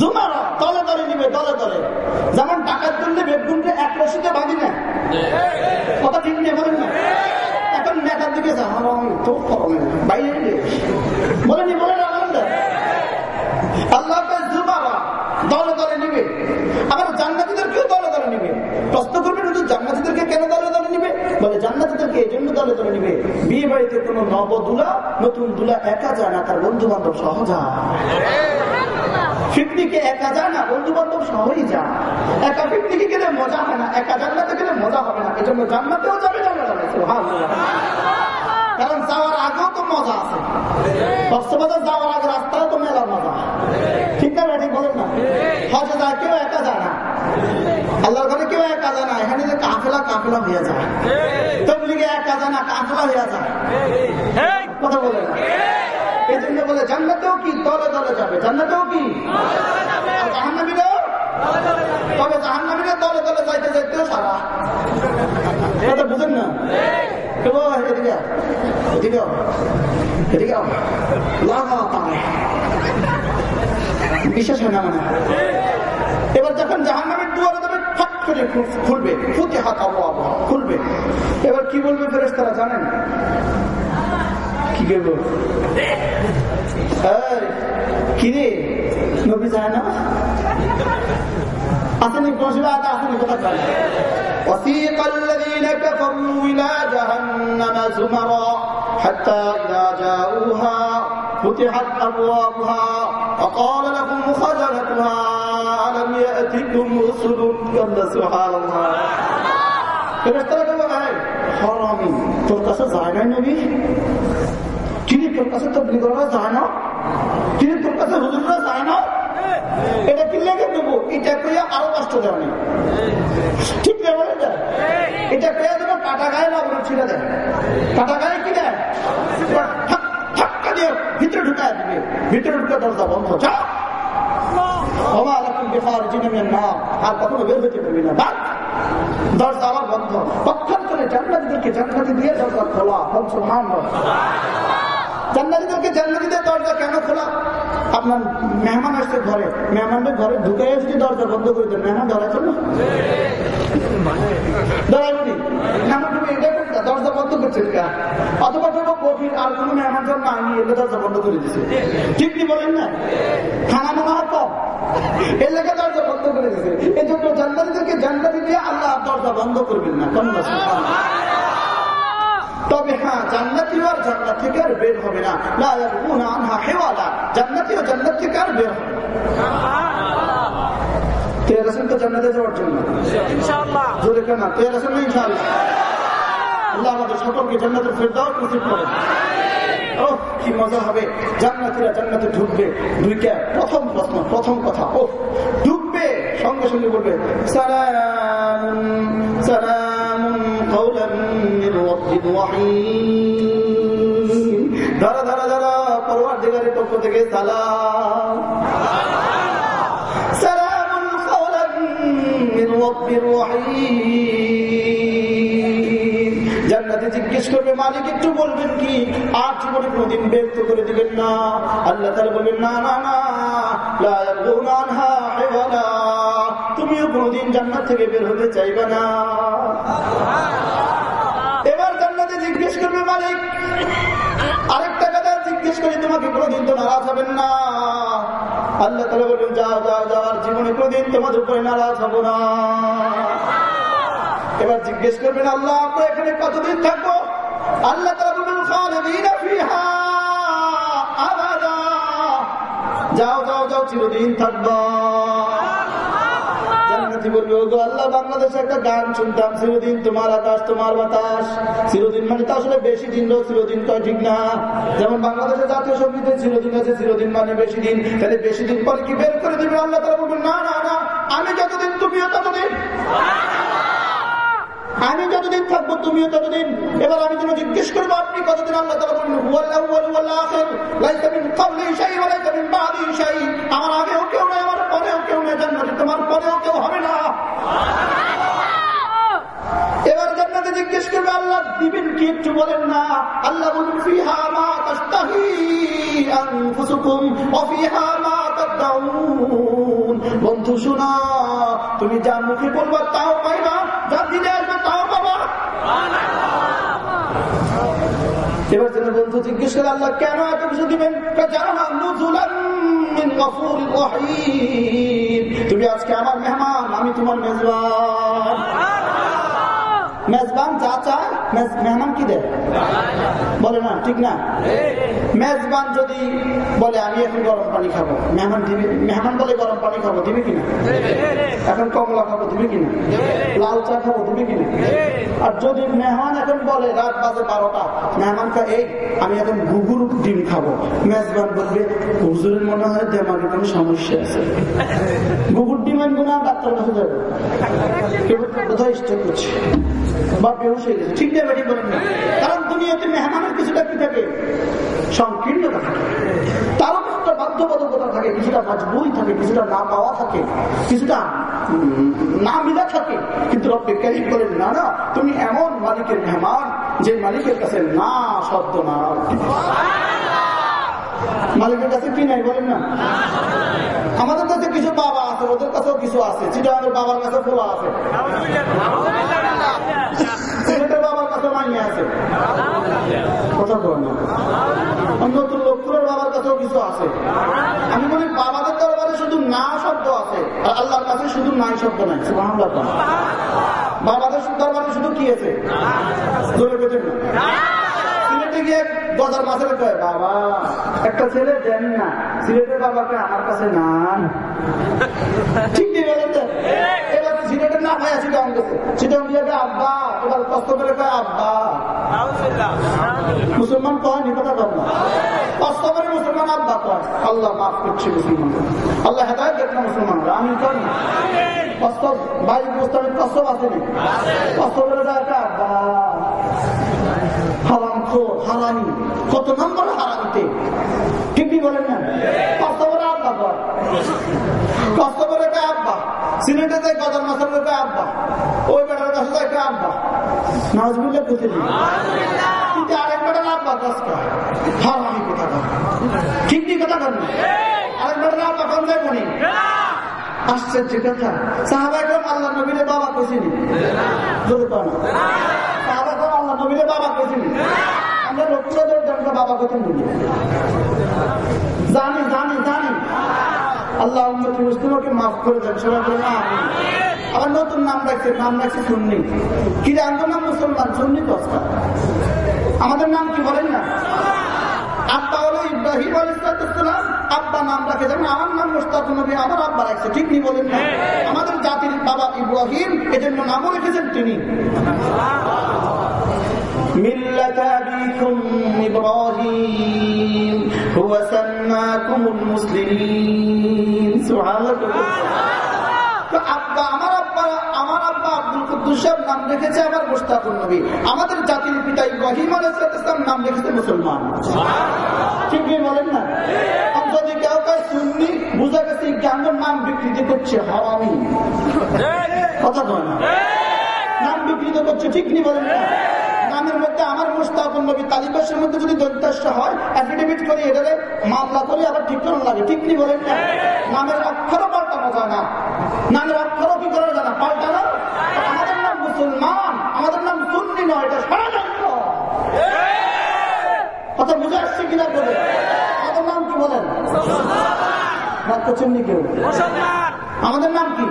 জুমারা দলে দলে নিবে দলে দলে যেমন টাকার জন্য বেগুনকে এক রশিতে বাঁধি না। কথা ঠিক নেই, বলেন না। এখন নেতার দিকে তো বাইরে বলেনি বলে না আল্লাহ জুমারা দলে দলে নিবে। আবার জান্নাতিদেরকেও দলে দলে নিবে। প্রশ্ন করবেন শুধু জান্নাতিদেরকে কেন দলে দলে নিবে? বলে, জান্নাতিদেরকে এই জন্য দলে দলে নিবে। বিয়ে বাড়িতে কোনো নবদুলা, নতুন দুলা একা যায় না, তার বন্ধু বান্ধব সহজ। পিকনিকে একা যায় না বন্ধু বান্ধব সহই যা একা পিকনিকে গেলে মজা হয় না একা জান্নাতে গেলে মজা হবে না এজন্য জান্নাতেও যাবে কারণ যাওয়ার আগেও তো মজা আছে। কক্সবাজার যাওয়ার আগে রাস্তাও তো মেলা মজা। ঠিক না ঠিক বলেন না? হজে যায় কেউ একা যায় না। আল্লাহর ঘরে কেউ একা যায় না এখানে যে কাফেলা কাফেলা হয়ে যায়। তবলিগে একা যায় না কাফেলা হয়ে যায়। কথা বলে না। এই জন্য বলে, জান্নাতেও কি দলে দলে যাবে? জান্নাতেও কি? জাহান্নাবিরাও তবে জাহান্নাবিরা দলে দলে যাইতে যাইতেও সারা। বুঝেন না? বিশ্বাস হয় না মানে? এবার যখন জাহান্নামের দুয়ারে দেবে ফাট করে খুলবে ফুটে হাত আবহাওয়া খুলবে, এবার কি বলবে ফেরেস তারা জানেন? كيقول آه كده ما بيزعنا أصلا يكون بعد أصلا يتقبل وسيق الذين كفروا إلى جهنم زمرا حتى إذا جاءوها فتحت أبوابها وقال لكم خزنتها ألم يأتكم رسل كم سبحان الله فرشتنا كما قال حرامي تلقى سزعنا النبي তিনি তোর কাছে তো করা যায় না তিনি তোর কাছে হুজুররা যায় না এটা কি লেগে দেবো এটা কইয়া আরও কষ্ট দেওয়া নেই ঠিক না বলে যায় এটা কইয়া দেবো কাটা গায়ে বলে ছিঁড়ে দেয়। কাটা গায়ে কি দেয়? ধাক্কা দিয়ে ভিতরে ঢুকায় দিবে। ভিতরে ঢুকে দরজা বন্ধ যা আর কখনো বের হতে পারবি না। দরজা আবার বন্ধ। পক্ষান্তরে জান্নাতিদেরকে জান্নাতি দিয়ে দরজা খোলা। জান্নাতিদেরকে জান্নাতিদের দরজা কেন খোলা? আপনার মেহমান আসছে ঘরে। মেহমানদের ঘরে ঢুকে যদি দরজা বন্ধ করে দেন। মেহমান ধরা চলবে ধরাইবনি মেহমান ঢুকে এটা করতে দরজা বন্ধ আর মেহমান এলে বন্ধ করে কি বলেন না? বন্ধ করে জন্য জান্নাতি দিয়ে আল্লাহ দরজা বন্ধ করবেন না। কেন তবে হ্যাঁ জান্নাতিও আর জান্নাত থেকে আর বের হবে না। আনহা হিওয়ালা। জান্নাতিও জান্নাত থেকে আর বের হবে তো জান্নাতে যাওয়ার জন্য। জোরে কেন? না ইনশাআল্লাহ? আল্লাহ আমাদের সকলকে জান্নাতের ফেরদাও নসিব করেন ও কি মজা হবে। জান্নাতিরা জান্নাতে ঢুকবে। ঢুকে প্রথম প্রশ্ন প্রথম কথা। ও ঢুকবে সঙ্গে সঙ্গে বলবে সালাম সালাম কওলাম মির রাব্বির রহিম ধারা ধারা ধারা পরওয়ারদিগারের পক্ষ থেকে সালাম। সালাম কওলাম মির জিজ্ঞেস করবে, মালিক, একটু বলবেন কি? আর জীবনে কোনদিন ব্যক্ত করে দিবেন না। আল্লাহ তারা বলবেন, না না না, লা ইয়াবগুনা আনহা হিওয়ালা। তুমিও কোনদিন জান্নাত থেকে বের হতে চাইবে না। জান্নাতে জিজ্ঞেস করবে, মালিক। আরেকটা কথা জিজ্ঞেস করে, তোমাকে কোনদিন তো নারাজ হবেন না। আল্লাহ তালা বলবেন যাও যাও যাও, আর জীবনে কোনদিন তোমাদের উপরে নারাজ হব না। এবার জিজ্ঞেস করবেন, আল্লাহ, আমরা এখানে কতদিন থাকব? আল্লাহ তালা বলবেন যাও যাও যাও, চিরদিন থাকবা। জান্নাতি বলবে ও গো আল্লাহ, বাংলাদেশে একটা গান শুনতাম, চিরদিন তোমার আকাশ, তোমার বাতাস। চিরদিন মানে তো আসলে বেশি দিন লোক চিরদিন তো ঠিক না। যেমন বাংলাদেশে জাতীয় সঙ্গীতে চিরদিন আছে, চিরদিন মানে বেশি দিন। তাহলে বেশি দিন পরে কি বের করে দিবে? আল্লাহ তারা বলবেন, না না না, আমি যতদিন তুমিও ততদিন। আমি যতদিন থাকব, তুমিও ততদিন। এবার আমি যেন জিজ্ঞেস করব, আপনি কতদিন আল্লাহ তালা শাই আমার আগেও কেউ নাই, আমার পরেও কেউ নাই জান্নাতে, তোমার পরেও কেউ হবে না। এবার জান্নাতে জিজ্ঞেস করবে, আল্লাহ দিবেন কি একটু বলেন না। আল্লাহ বন্ধু, শোনা, তুমি যা মুখে বলবা তাও পাইবা, যা দিলে আসবে তাও পাবা। এবার যেন বন্ধু জিজ্ঞেস করে, আল্লাহ কেন এত কিছু দিবেন? জানো না তুমি আজকে আমার মেহমান আমি তোমার মেজবান। মেজবান যা চায় মেহমান কি দেয়? বলে, না, ঠিক না। মেজবান যদি বলে, আমি এখন গরম পানি খাব। মেহমান দিবে মেহমান বলে, গরম পানি খাব, দিবে কিনা এখন কমলা খাব, দিবে কিনা লাল চা খাব, দিবে কিনা আর যদি মেহমান এখন বলে, রাত বাজে বারোটা। মেহমান কা এই, আমি এখন গুগুর ডিম খাব। মেজবান বলবে, হুজুরের মনে হয় দেমাগে কোনো সমস্যা আছে। গুগুর ডিম আনব না ডাক্তার কাছে যাবে? কোথায় স্টেপ করছে? বা বেহুশ হয়ে গেছে। ঠিক না বলেন না। কারণ দুনিয়াতে মেহমানের কিছুটা কি থাকে? সংকীর্ণতা থাকে। তারও কিছুটা বাধ্যবাধকতা থাকে কিছুটা মজবুরি থাকে কিছুটা না পাওয়া থাকে কিছুটা না মিলা থাকে। কিন্তু রব্বে কারিম বলেন না না তুমি এমন মালিকের মেহমান যে মালিকের কাছে না শব্দ না মালিকের কাছে কি নাই বলেন না? আমাদের কাছে কিছু বাবা আছে ওদের কাছেও কিছু আছে যেটা আমাদের বাবার কাছে ফোলা আছে। বাবার আছে কথা বলেন না নতুন লোকগুলোর বাবার কাছেও কিছু আছে আমি বলি বাবাদের দরবারে শুধু না শব্দ আছে আর আল্লাহর কাছে শুধু নাই শব্দ নাই সুবহানাল্লাহ বাবাদের দরবারে শুধু কি আছে না বাবা একটা ছেলে দেন না সিলেটের বাবাকে আমার কাছে নান ঠিক কি বলেন তো? এবার সিলেটের না ভাই আছে গান গেছে চিটন দিয়ে আব্বা এবার কষ্ট কয়, আব্বা। মুসলমান কয় নি। কথা কর না মুসলমান আব্বা আল্লাহ মাফ করছে মুসলমান। আল্লাহ হেদায়ত দেখ না মুসলমান আমি কর কষ্ট, ভাই আব্বা, হারাম খোর, হারামি। কত নম্বর হারামিতে? ঠিক কি বলেন না? কষ্ট করে আব্বা সিলেটে যায় গজার মাসের লোকে আব্বা। ওই বেটার কাছে একটা আব্বা। নাজবুল্লাহ বুঝে কিন্তু আরেক বেটার আব্বা কাজ কর। হারামি কথা কর ঠিক কি কথা কর আরেক বেটার আব্বা কোন? যায় মনে আশ্চর্য কথা সাহাবা একদম আল্লাহ নবীরে বাবা কইছিনি জোরে কর না। সাহাবা একদম আল্লাহ নবীরে বাবা কইছিনি আমরা জন্য বাবা কথা বলি। জানি জানি জানি। আল্লাহ মুসলিমকে মাফ করে দেন সবাই বলে না আবার নতুন নাম রাখছে নাম রাখছে সুন্নি। কি জানতো না মুসলমান? সুন্নি দশটা আমাদের নাম কি বলেন না? আব্বা হলো ইব্রাহিম আলাইসালাম আব্বা নাম রাখে, যেমন আমার নাম মুস্তাদ নবী, আমার আব্বা রাখছে, ঠিক নি বলেন না? আমাদের জাতির বাবা ইব্রাহিম, এজন্য নামও রেখেছেন তিনি। মিল্লাত আবিকুম ইব্রাহিম। তো আব্বা আমার আব্বা আমার আব্বা নাম আমার আমাদের জাতির পিতা ইব্রাহিম আলাইসালাম নাম রেখেছে মুসলমান। ঠিক বলেন না? যদি কেউ কাজ শুননি বুঝা গেছে জ্ঞানের নাম বিকৃতি করছে হওয়ামি। কথা কয় না? নাম বিকৃত করছে ঠিক নি বলেন না? নামের মধ্যে আমার মুস্তাকুর নবী তালিবাসের মধ্যে যদি দৈত্যাস্য হয় অ্যাফিডেভিট করি এটারে মামলা করি আবার ঠিক করানো লাগে ঠিক নি বলেন নামের অক্ষরও পাল্টানো যায় না। নামের অক্ষরও কি করা যায় না? পাল্টানো? আমাদের নাম মুসলমান আমাদের নাম সুন্নি নয় এটা ষড়যন্ত্র। কথা বুঝে আসছে কিনা বলে? আমাদের নাম কি বলেন? রাগ করছেন নি কেউ? আমাদের নাম কি?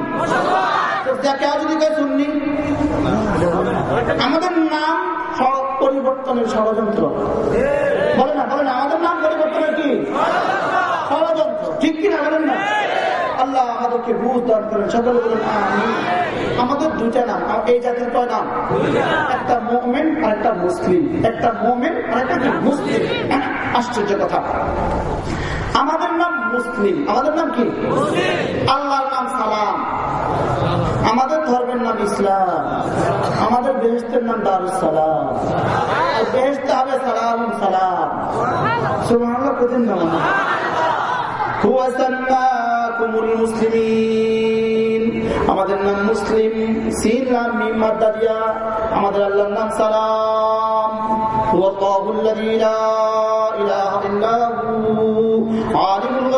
কেউ যদি কেউ শুননি। আমাদের নাম পরিবর্তনের ষড়যন্ত্র। বলে না বলে না, আমাদের নাম পরিবর্তনের কি? ষড়যন্ত্র। ঠিক কিনা বলেন না? আল্লাহ আমাদেরকে বুঝ দান করেন, সকলে আমি আমাদের দুইটা নাম এই জাতির কয় নাম? একটা মোমেন আর একটা মুসলিম। একটা মোমেন আর একটা কি? মুসলিম। আশ্চর্য কথা। আমাদের নাম মুসলিম। আমাদের নাম কি? আল্লাহর নাম সালাম। আমাদের ধর্মের নাম ইসলাম। আমাদের বেহেস্তের নাম দারুস সালাম বেহেস্তে হবে সালাম সালাম। সুমান প্রতিদিন নাম আমাদের নাম মুসলিম। আমাদের আল্লাহ নাম সালাম।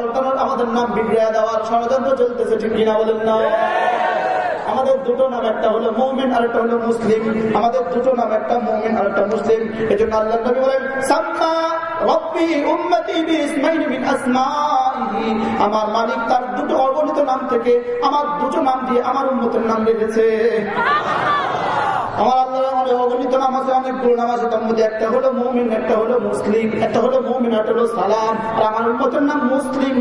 পাল্টানোর আমাদের নাম বিগড়ে দেওয়ার ষড়যন্ত্র চলতেছে, ঠিক কিনা বলেন না? আমাদের দুটো নাম, একটা হলো মৌমিন, আর একটা হলো মুসলিম। আমাদের দুটো নাম, একটা মৌমিন আর একটা মুসলিম। এই জন্য আল্লাহ নবী বলেন, সাম্মা রব্বি উম্মতি বিসমাইনি মিন আমার মালিক তার দুটো অগণিত নাম থেকে আমার দুটো নাম দিয়ে আমার উম্মতের নাম রেখেছে আমার আল্লাহ অনেক তার মধ্যে একটা একটা হলো মুসলিম, একটা একটা হলো সালাম। মুসলিম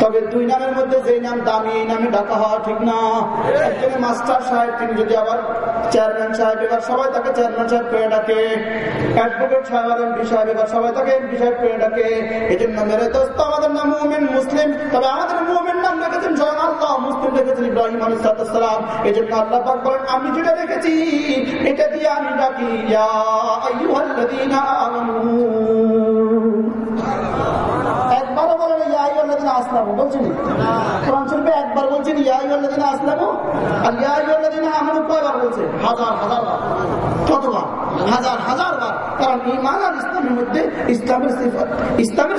তবে দুই নামের মধ্যে যেই নাম দামি, এই নামে ডাকা হওয়া ঠিক না। একজনে মাস্টার সাহেব, তিনি যদি আবার চেয়ারম্যান সাহেব, এবার সবাই তাকে চেয়ারম্যান সাহেব পেয়ে ডাকে। অ্যাডভোকেট সাহেব আর এমপি সাহেব, এবার সবাই তাকে এমপি সাহেব পেয়ে ডাকে। এই জন্য আমাদের নাম মুসলিম। তবে আমাদের নাম রেখেছেন স্বয়ং আল্লাহ, মুসলিম রেখেছেন ইব্রাহিম আলী সালাম। এই এজন্য আল্লাহ পাক বলেন, আমি যেটা রেখেছি এটা দিয়ে আমি ডাকি, ইয়া আইয়ুহাল্লাযীনা আমানু। বলছেন বলছে হাজার হাজার হাজার হাজার বার। কারণ ইসলামের মধ্যে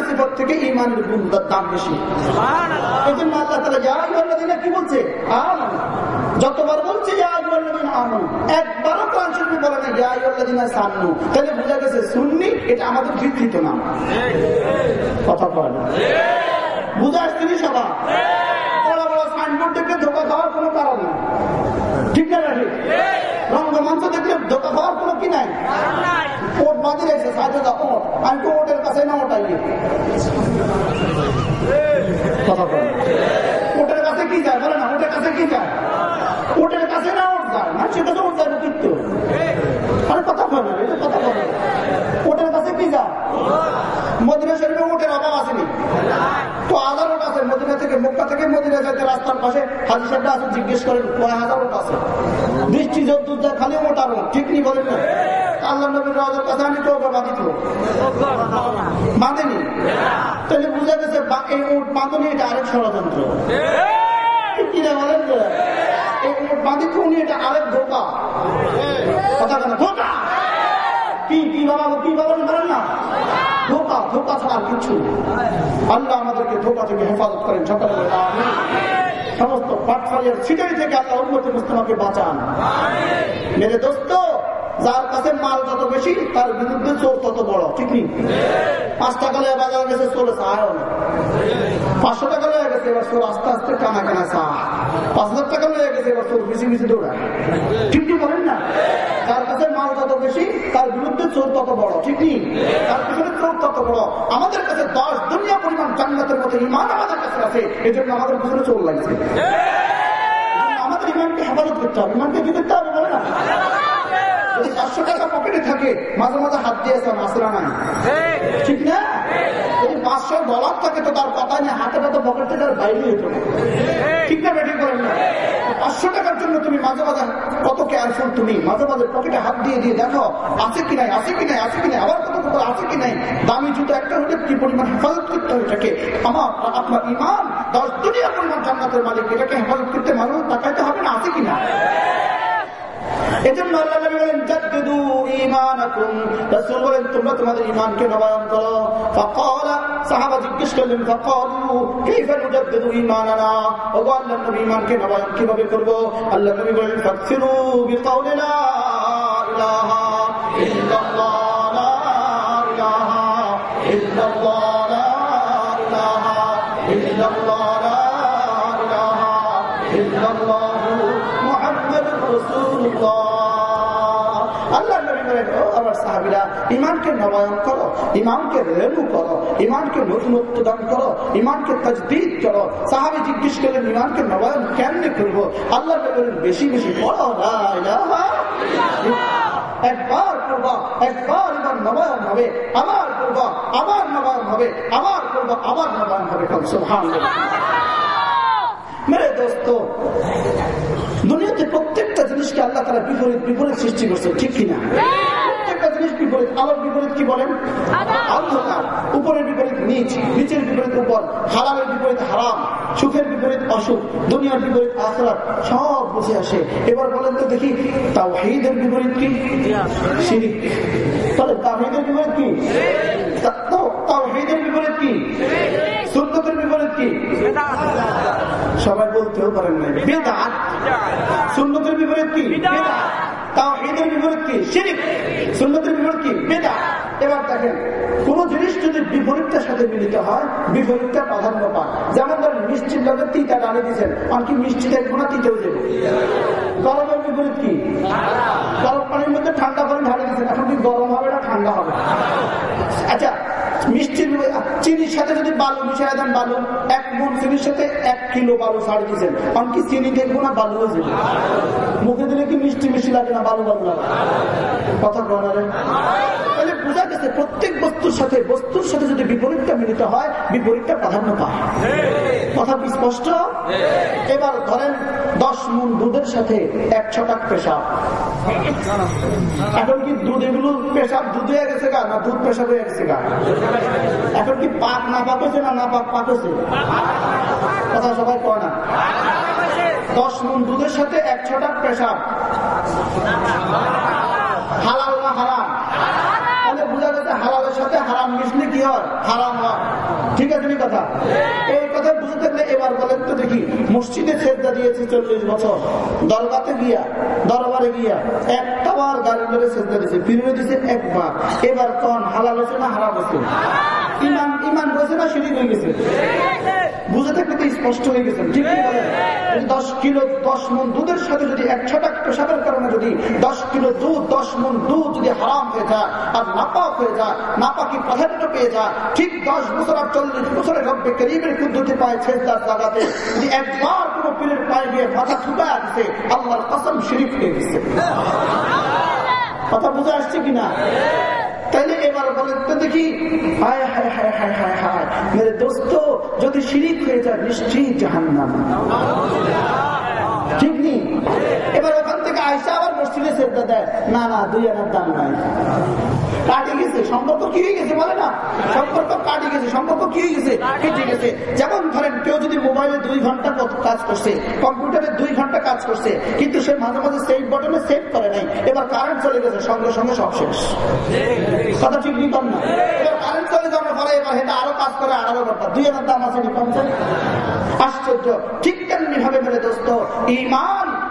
সিফত থেকে ইমানের গুণ দাম বেশি। আল্লাহ কি বলছে? যতবার বলছে একবারও কোরআন শরীফে বলে না ইয়াইদিন সান্নু তাহলে বোঝা গেছে সুন্নি এটা আমাদের বিকৃত নাম। কথা বলে বুঝে আসছিনি সবাই বড় বড় সাইনবোর্ড দেখলে ধোকা খাওয়ার কোনো কারণ নেই। ঠিক না ঠিক রঙ্গমঞ্চ দেখলে ধোকা খাওয়ার কোনো কি নাই? ওট বাঁধি রেখেছে, সাহায্য দা ওট আমি তো ওটের কাছে না, ওটাই কথা ওটের কাছে কি যায়? বলে না ওটের কাছে কি যায়? ওটের কাছে না ওট যায়। না সেটা তো ওট যাবে কিন্তু। আরে কথা বলে, এটা কথা বলে ওটের কাছে কি যায় মদিনা শরীফে ওটের অভাব আসেনি তো হাজার ওট আছে মদিনা যেতে রাস্তার পাশে হাজি সাহেবরা আছে, জিজ্ঞেস করেন, কয় হাজার ওট আছে? মিষ্টি যদ্দুর যা খালি মোটার ঠিক নি বলেন না আল্লাহ আমি তো বাঁধিত বাঁধেনি? তাহলে বুঝা এই উঠ বাঁধনি, এটা আরেক ষড়যন্ত্র। বলেন এই উঠ বাঁধিত উনি, এটা আরেক ধোকা। কথা কেন? কি বাবা কি বাবা বলেন না? ধোকা ধোকা ছাড়া কিছু আল্লাহ আমাদেরকে ধোকা থেকে হেফাজত করেন, সকালে সমস্ত পাটফালিয়ার ছিটাই থেকে আল্লাহ উন্নতি মুস্তমাকে বাঁচান। মেরে দোস্ত, যার কাছে মাল যত বেশি, তার বিরুদ্ধে চোর তত বড়, ঠিক নেই পাঁচ টাকা লেগে বাজার গেছে, চোরে চায় পাঁচশো টাকা লেগে গেছে, এবার চোর আস্তে আস্তে কানা কানা চা পাঁচ হাজার টাকা লেগে গেছে, এবার চোর বেশি বেশি দৌড়ায়। ঠিক বলেন না? যার কাছে বেশি তার বিরুদ্ধে চোর তত বড়। ঠিক নেই তার পিছনে চোর তত বড়। আমাদের কাছে দশ দুনিয়া পরিমাণ জান্নাতের মতো ইমান আমাদের কাছে আছে এজন্য জন্য আমাদের পিছনে চোর লাগছে। আমাদের ইমানকে হেফাজত করতে হবে। ইমানকে কি করতে হবে বলে না? যদি পাঁচশো টাকা পকেটে থাকে। মাঝে মাঝে হাত দিয়েছে মাসরা নাই ঠিক না? যদি পাঁচশো ডলার থাকে তো তার কথা নেই হাতে পাতে পকেট থেকে আর বাইরে হতো না ঠিক না বেঠিক করেন না? পাঁচশো টাকার জন্য তুমি মাঝে মাঝে কত কেয়ারফুল তুমি? মাঝে মাঝে পকেটে হাত দিয়ে দিয়ে দেখো, আছে কি নাই, আছে কি নাই, আছে কি নাই, আবার কত কত আছে কি নাই? দামি জুতো একটা হলে কি পরিমাণ হেফাজত করতে হবে এটাকে? আমার, আপনার ইমান দশ দুনিয়া পরিমাণ জান্নাতের মালিক, এটাকে হেফাজত করতে মানুষ তাকাইতে হবে না, আছে কিনা এজন্য আল্লাহ নবী বলেন জাদ্দিদু ঈমানাকুম রাসূল বলেন তোমরা তোমাদের ঈমানকে নবায়ন করো ফাকালা সাহাবা জিজ্ঞেস করলেন ফাকালু কাইফা নুজাদ্দিদু ঈমানানা ওগো আল্লাহ নবী ঈমানকে নবায়ন কীভাবে করব আল্লাহ নবী বলেন ফাকসিরু বিকাউলি লা ইলাহা ইল্লাল্লাহ লা ইলাহা ইল্লাল্লাহ লা ইলাহা ইল্লাল্লাহ লা ইলাহা ইল্লাল্লাহ মুহাম্মাদুর রাসূলুল্লাহ আল্লাহ নবী বলেন ও আমার সাহাবিরা ইমানকে নবায়ন করো ইমানকে রেনু করো ইমানকে নতুনত্ব দান করো ইমানকে তজদিদ করো। সাহাবি জিজ্ঞেস করলেন ইমানকে নবায়ন কেমনে করব? আল্লাহ বলেন বেশি বেশি পড়ো একবার করবা একবার এবার নবায়ন হবে আবার করবা আবার নবায়ন হবে আবার করবা আবার নবায়ন হবে। মেরে দোস্ত দুনিয়াতে প্রত্যেকটা জিনিসকে আল্লাহ তারা বিপরীত বিপরীত সৃষ্টি করছে ঠিক কিনা? প্রত্যেকটা জিনিস বিপরীত। আলোর বিপরীত কি বলেন? অন্ধকার, উপরের বিপরীত নিচ, নিচের বিপরীত উপর হারামের বিপরীত হারাম, সুখের বিপরীত অসুখ, দুনিয়ার বিপরীত আখরাত, সব বুঝে আসে। এবার বলেন তো দেখি তাও হেদের বিপরীত কি? শিরিক। বলে তাহিদের বিপরীত কি? তাও হেদের বিপরীত কি? সুন্নতের বিপরীত কি? সবাই বলতেও পারেন না বেদাত। সুন্নতের বিপরীত কি? তাও এদের বিপরীত কি? শিরিক। সুন্নতের বিপরীত কি? বেদা এবার দেখেন, কোন জিনিস যদি বিপরীতটার সাথে মিলিত হয়, বিপরীতটা প্রাধান্য পায়। যেমন ধরেন, মিষ্টির লগে তিতা ডালে দিচ্ছেন এমনকি মিষ্টি দেখব তিতেও দেবো। গরমের বিপরীত কি? গরম পানির মধ্যে ঠান্ডা পানি ঢালে দিচ্ছেন এখন কি গরম হবে না ঠান্ডা হবে? আচ্ছা মিষ্টির চিনির সাথে যদি বালু মিশিয়ে দেন, বালু এক গুণ চিনির সাথে এক কিলো বালু ছাড় দিয়েছেন। এমনকি চিনি দেখব না বালু হয়েছে? মুখে দিলে কি মিষ্টি মিষ্টি লাগে না, বালু বালু লাগে? কথা বলারে প্রত্যেক বস্তুর সাথে বস্তুর সাথে যদি বিপরীতটা মিলিত হয়, বিপরীতটা প্রাধান্য পায়। কথা স্পষ্ট? এবার ধরেন দশ মন দুধের সাথে এক ছটাক পেশাব। এখন কি দুধ এগুলো পেশাব দুধ হয়ে গেছে গা, না দুধ পেশাব হয়ে গেছে গা? এখন কি পাক না পাক না না পাক পাক কথা সবাই কয় না। দশ মন দুধের সাথে এক ছটাক পেশাব। হালাল না হারাম? হালালের সাথে হারাম মিশলে কি হয়? হারাম হয়। ঠিক আছে কথা? এই কথা বুঝে থাকলে এবার বলেন তো দেখি, মসজিদে শ্রদ্ধা দিয়েছে চল্লিশ বছর। দরবাতে গিয়া, দরবারে গিয়া একটা বার গাড়ি ধরে শ্রদ্ধা দিয়েছে ফিরে দিয়েছে একবার। এবার কন, হালাল হচ্ছে না হারাম হয়েছে? ইমান ইমান হয়েছে না সিঁড়ি হয়ে গেছে। বুঝে থাকলে তো স্পষ্ট হয়ে গেছেন ঠিক দশ কিলো, দশ মন দুধের সাথে যদি এক ছটাক পেশাবের কারণে যদি দশ কিলো দুধ, দশ মন দুধ যদি হারাম হয়ে যায় আর নাপাক হয়ে যায়, নাপাকি প্রাধান্য পেয়ে যায়, ঠিক দশ বছর আর চল্লিশ বছরের রব্বে গরিবের কুদ্দুতি পায় ছেদার জায়গাতে যদি একবার কোনো পীরের পায়ে গিয়ে মাথা ছুটায় দিছে, আল্লাহর কসম শরীফ হয়ে গেছে। কথা বুঝে আসছে কিনা? বলেন তো দেখি হায় হায় হায় হায় হায় হায় মেরে দোস্ত যদি শিরিক হয়ে যায় নিশ্চয়ই জাহান্নাম। ঠিক নেই? এবার ওখান থেকে আয়সা না না দুই আনার দাম নাই। বলে এবার কারেন্ট চলে গেছে, সঙ্গে সঙ্গে সব শেষ। নিতাম এবার কারেন্ট চলে এবার আরও কাজ করে দুই দাম আছে আশ্চর্য। ঠিক তেমনি ভাবে মেরে দোস্ত, ইমান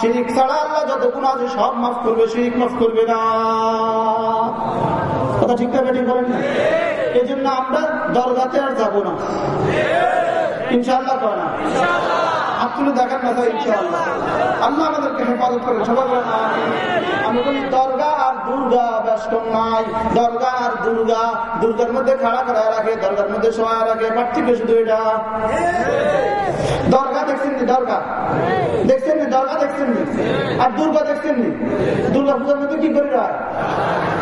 শিরিক ছাড়া আল্লাহ যত গুণ আছে সব মাফ করবে, শিরিক মাফ করবে না। কথা ঠিক থাকবে ঠিক করেন না? এই জন্য আমরা দরগাতে আর যাব না। ইনশাল্লাহ করে না? আপনি দেখার কথা ইনশাআল্লাহ। আল্লাহ আমাদেরকে হেফাজত করে সবাই আমি বলি, দরগা আর দুর্গা ব্যস্ত নাই দরগা আর দুর্গা, দুর্গার মধ্যে খাড়া করা রাখে, দরগার মধ্যে সবাই রাখে। পার্থক্য শুধু এটা। দরগা দেখছেন নি? দরগা। দেখছেন নি? দরগা দেখছেন নি? আর দুর্গা দেখছেন নি? দুর্গা পূজার মধ্যে কি করি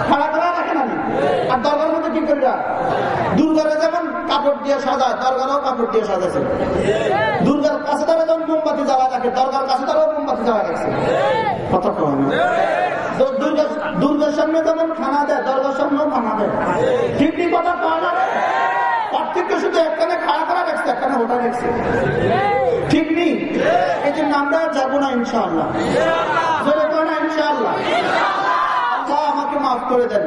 খাড়া করা রাখে না আর দরগার কাপড় দিয়ে সাজায়, দরগারও কাপড় দিয়ে সাজাছে দুর্গার কাছে তারা যেমন মোমবাতি জ্বালা রাখে, দরগার কাছে তারাও মোমবাতি সামনে যেমন খানা দেয় দরগার সামনেও খানা দেয়। ঠিক ঠিক কথা কয় না পার্থক্য শুধু একখানে খাড়া করা রাখছে একখানে ওটা রাখছে ঠিক নেই এই জন্য আমরা যাব না, ইনশাআল্লাহ। যাব আল্লাহ আমাকে মাফ করে দেন।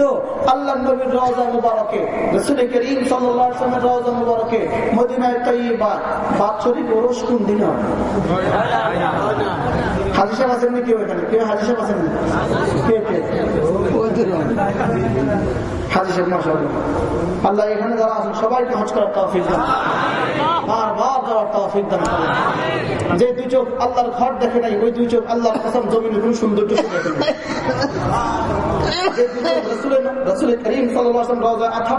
দোস্ত আল্লাহ নবীর রওজা মুবারকে, রসুল করিম সাল্লাল্লাহু রওজা মুবারকে মদিনায় তাইয়্যিবা বাৎসরিক ওরস কোন দিন হাজি সাহেব আছেন কেউ এখানে কেউ হাজি সাহেব আছেন কে কে? হাজি আল্লাহ এখানে যারা আছেন, সবাইকে হজ করার দান। বারবার দান যে দুই চোখ আল্লাহর ঘর দেখে নাই, ওই দুই চোখ আল্লাহর কসম জমিনে কোন সৌন্দর্য দেখে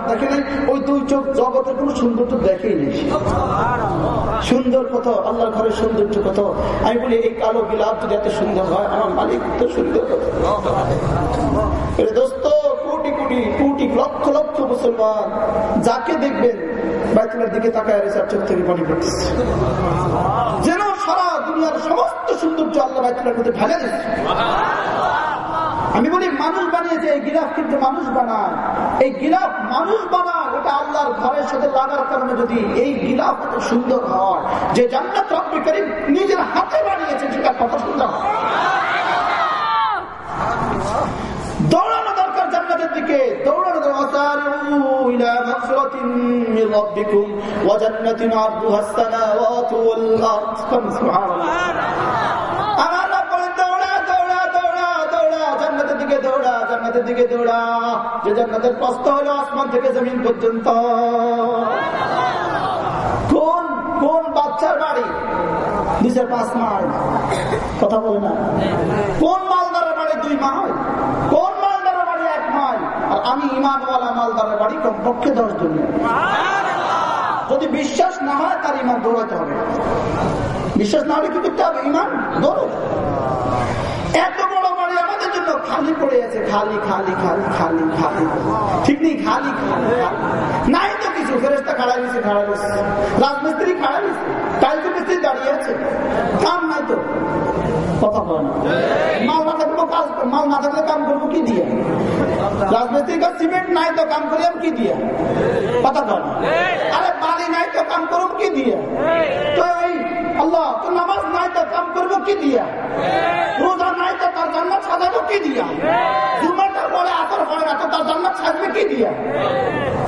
দেখে নাই, ওই দুই চোখ জগতের দেখেই নেই। সুন্দর কত, আল্লাহর ঘরের সৌন্দর্য কত? আমি বলি, এই কালো বিলাপ যদি সুন্দর হয়, আমার মালিক তো সুন্দর দোস্ত কোটি কোটি, লক্ষ লক্ষ মুসলমান যাকে দেখবেন বাইতুলের দিকে তাকায় রেসার চোখ থেকে পানি পড়তেছে। যেন সারা দুনিয়ার সমস্ত সৌন্দর্য আল্লাহ বাইতুলের মধ্যে ঢালে দিচ্ছে আমি বলি, মানুষ এই গিলাফ কিন্তু মানুষ বানায়, এই গিলাফ মানুষ বানায়, ওটা আল্লাহর ঘরের সাথে লাগার কারণে যদি এই এত সুন্দর হয়, যে জান্নাত নিজের হাতে বানিয়েছে, সেটা কত সুন্দর দৌড়া যে আসমান থেকে জমিন পর্যন্ত। কোন কোন বাচ্চার বাড়ি? দিশের পাঁচ মাইল কথা বলে না। কোন মালদারের বাড়ি দুই মাইল কোন আমি ইমানওয়ালা মালদারের বাড়ি কমপক্ষে দশ জন। যদি বিশ্বাস না হয়, তার ইমান দৌড়াতে হবে। বিশ্বাস না হলে কি করতে হবে? ইমান দৌড়ো এত বড় খালি পড়ে আছে, খালি খালি খালি খালি খালি। ঠিক নেই, খালি নাই তো কিছু ফেরেস্তা খাড়া গেছে খাড়া গেছে রাজমিস্ত্রি খাড়া গেছে টাইলস মিস্ত্রি দাঁড়িয়ে আছে। কাম নাই তো। কথা বলে তো তো তো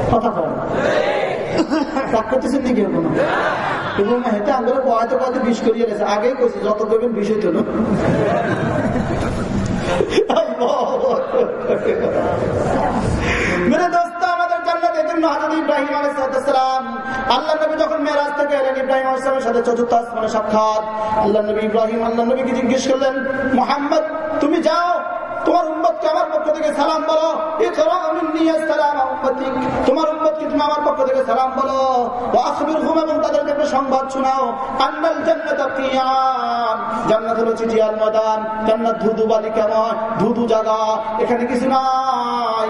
তো তো তো তার তো তার বিষ করিয়ে গেছে আগেই কইছি, যত করবেন বিষ হইতো না। মেরে আল্লাহ যখন সাথে সাক্ষাৎ। আল্লাহ জিজ্ঞেস করলেন, মোহাম্মদ, তুমি যাও, তোমার উম্মতকে আমার পক্ষ থেকে সালাম বলো। তোমার উম্মতকে তুমি আমার পক্ষ থেকে সালাম বলো। ঘুম এবং তাদেরকে সংবাদ শোনাও। আন্নাল জান্নাত কেমন? জায়গা এখানে কিছু নাই।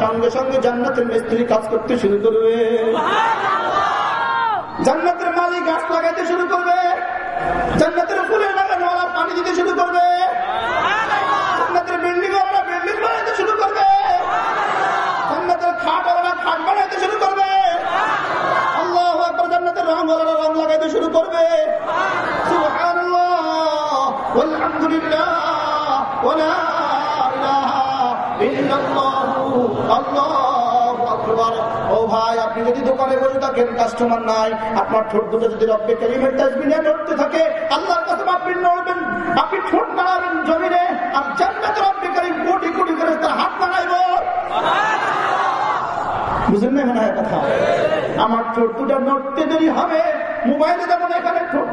সঙ্গে সঙ্গে জান্নাতের মিস্ত্রি কাজ করতে শুরু করবে। জান্নাতের মালিক গাছ লাগাইতে শুরু করবে। জান্নাতের ফুলের বাগান ওরা পানি দিতে শুরু করবে। জান্নাতের বিল্ডিং ওরা বিল্ডিং বানাইতে শুরু করবে। জান্নাতের খাট ওরা খাট বানাইতে শুরু করবে। আল্লাহ একবার জান্নাতের রং ওরা রং লাগাইতে শুরু করবে। সুবহানাল্লাহ। আলহামদুলিল্লাহ দোকানে কাস্টমার নাই, আপনার যদি নড়তে থাকে আপনি ঠোঁট আর করে তার হাত নাড়াইব বুঝেন না হয় কথা? আমার ঠোঁট নড়তে দেরি হবে, মোবাইলে যেমন এখানে ঠোঁট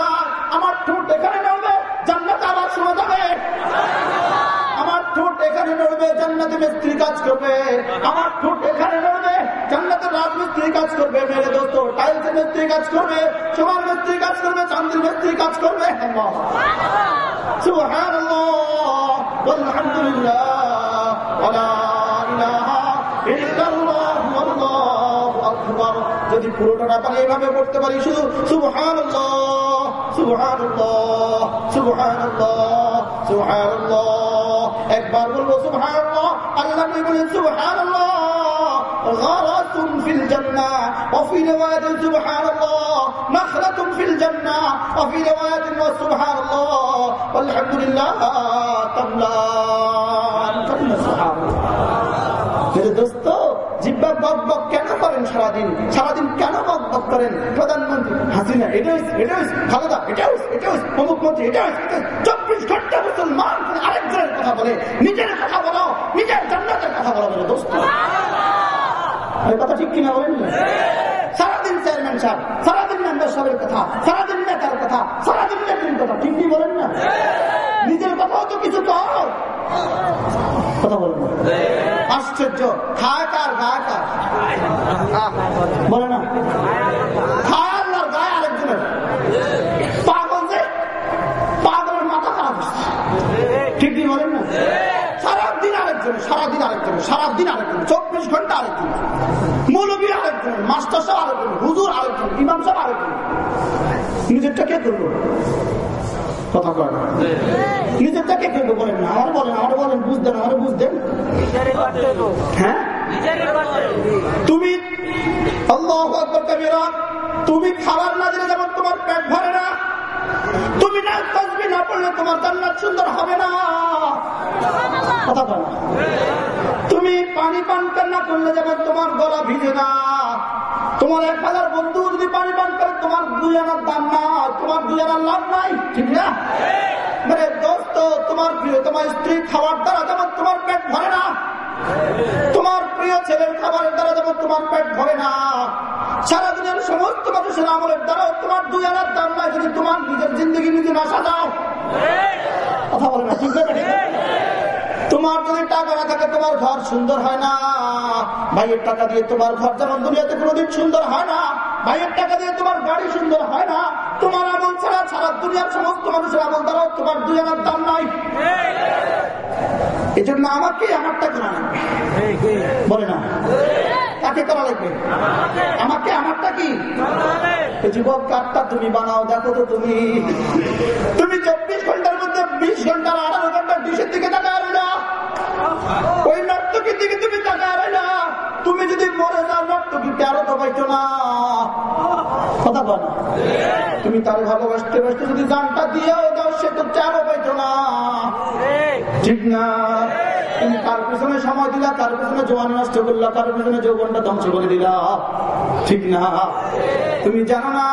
যায়, আমার ঠোঁট এখানে শোনা যাবে আমার ঠোঁট এখানে নড়বে, জান্নাতে মিস্ত্রি কাজ করবে। আমার ঠোঁট এখানে নড়বে জান্নাতে রাজমিস্ত্রি কাজ করবে। মেরে দোস্ত টাইলস মিস্ত্রি কাজ করবে সোমার মিস্ত্রি কাজ করবে, চান্দির মিস্ত্রি কাজ করবে। আল্লাহু। যদি পুরোটা না পারি এইভাবে পড়তে পারি শুধু শুভ সুবহানাল্লাহ। সুবহানাল্লাহ সুবহানাল্লাহ সুবহানাল্লাহ একবার বলবো সুবহানাল্লাহ আল্লাহ নবী বলেন সুবহানাল্লাহ غرس في الجنة وفي رواية سبحان الله نخلة في الجنة وفي رواية سبحان الله والحمد لله تملان كلمة سبحان الله দোস্ত জিব্বা বক বক কেন করেন সারাদিন সারাদিন কেন করেন প্রধানমন্ত্রী হাসিনা এটা এটা খালেদা এটা এটা অমুক মন্ত্রী এটা চব্বিশ ঘণ্টা মুসলমান আরেকজনের কথা বলে নিজের কথা বলো নিজের জান্নাতের কথা বলো বলো দোস্ত। কথা ঠিক কিনা বলেন সারাদিন চেয়ারম্যান সাহেব সারাদিন সাহেবের কথা, সারাদিন নেতার কথা, সারাদিন নেত্রীর কথা, ঠিক কি বলেন না? নিজের কথাও তো কিছু কর আশ্চর্য। খায় কার বলে না। গায়ে আরেকজনের। পাগল যে? পাগলের মাথা খারাপ ঠিক কি বলেন না? সারাদিন আরেকজন সারাদিন আরেকজন সারাদিন আরেকজন চব্বিশ ঘণ্টা আরেকজন মৌলবী আরেকজন মাস্টার সাহেব আরেকজন হুজুর আরেকজন ইমাম সাহেব আরেকজন নিজেরটা কে করব আমার আমার বুঝতেন বুঝতেন হ্যাঁ? তুমি তুমি খাবার না দিলে যেমন তোমার পেট ভরে না, তুমি না না পড়লে তোমার জান্নাত সুন্দর হবে না। কথা বল তুমি পানি পান না, করলে যেমন তোমার গলা ভিজে না। তোমার এক হাজার বন্ধু যদি পানি পান করে, তোমার দুই আনার দাম না তোমার দুই আনার লাভ নাই, ঠিক না? মানে দোস্ত, তোমার প্রিয়, তোমার স্ত্রী খাবার দ্বারা যেমন তোমার পেট ভরে না, তোমার প্রিয় ছেলের খাবারের দ্বারা যেমন তোমার পেট ভরে না সারা দুনিয়ার সমস্ত মানুষের আমলের দ্বারা তোমার দুই আনার দাম নাই, যদি তোমার নিজের জিন্দগি নিজে না সাজাও। কথা বলে না? তোমার যদি টাকা না থাকে, তোমার ঘর সুন্দর হয় না। ভাইয়ের টাকা দিয়ে তোমার ঘর যেমন দুনিয়াতে কোনোদিন সুন্দর হয় না, ভাইয়ের টাকা দিয়ে তোমার গাড়ি সুন্দর হয় না, তোমার আমল ছাড়া সারা দুনিয়ার সমস্ত মানুষের আমল দ্বারা তোমার দুই আনার দাম নাই। এই জন্য আমাকে আমারটা করা লাগবে। বলে না। আমাকে আমারটা কি? তুমি বানাও, দেখো তো তুমি। তুমি চব্বিশ ঘণ্টার মধ্যে বিশ ঘণ্টার আঠারো ঘণ্টার ডিশের দিকে না ওই নর্তকীর দিকে তুমি তাকায় না। তুমি যদি মরে যাও নর্তকী তেরো তো পাইছো না। কথা বল। তুমি তার ভালোবাসতে বাসতে যদি জানটা দিয়েও দাও, সে তো তেরো পাইছো না। ঠিক না? তুমি কার পিছনে সময় দিলা? কার পিছনে জোয়ান নষ্ট করলা? তার পিছনে যৌবনটা ধ্বংস করে দিলা? ঠিক না? তুমি জানো না।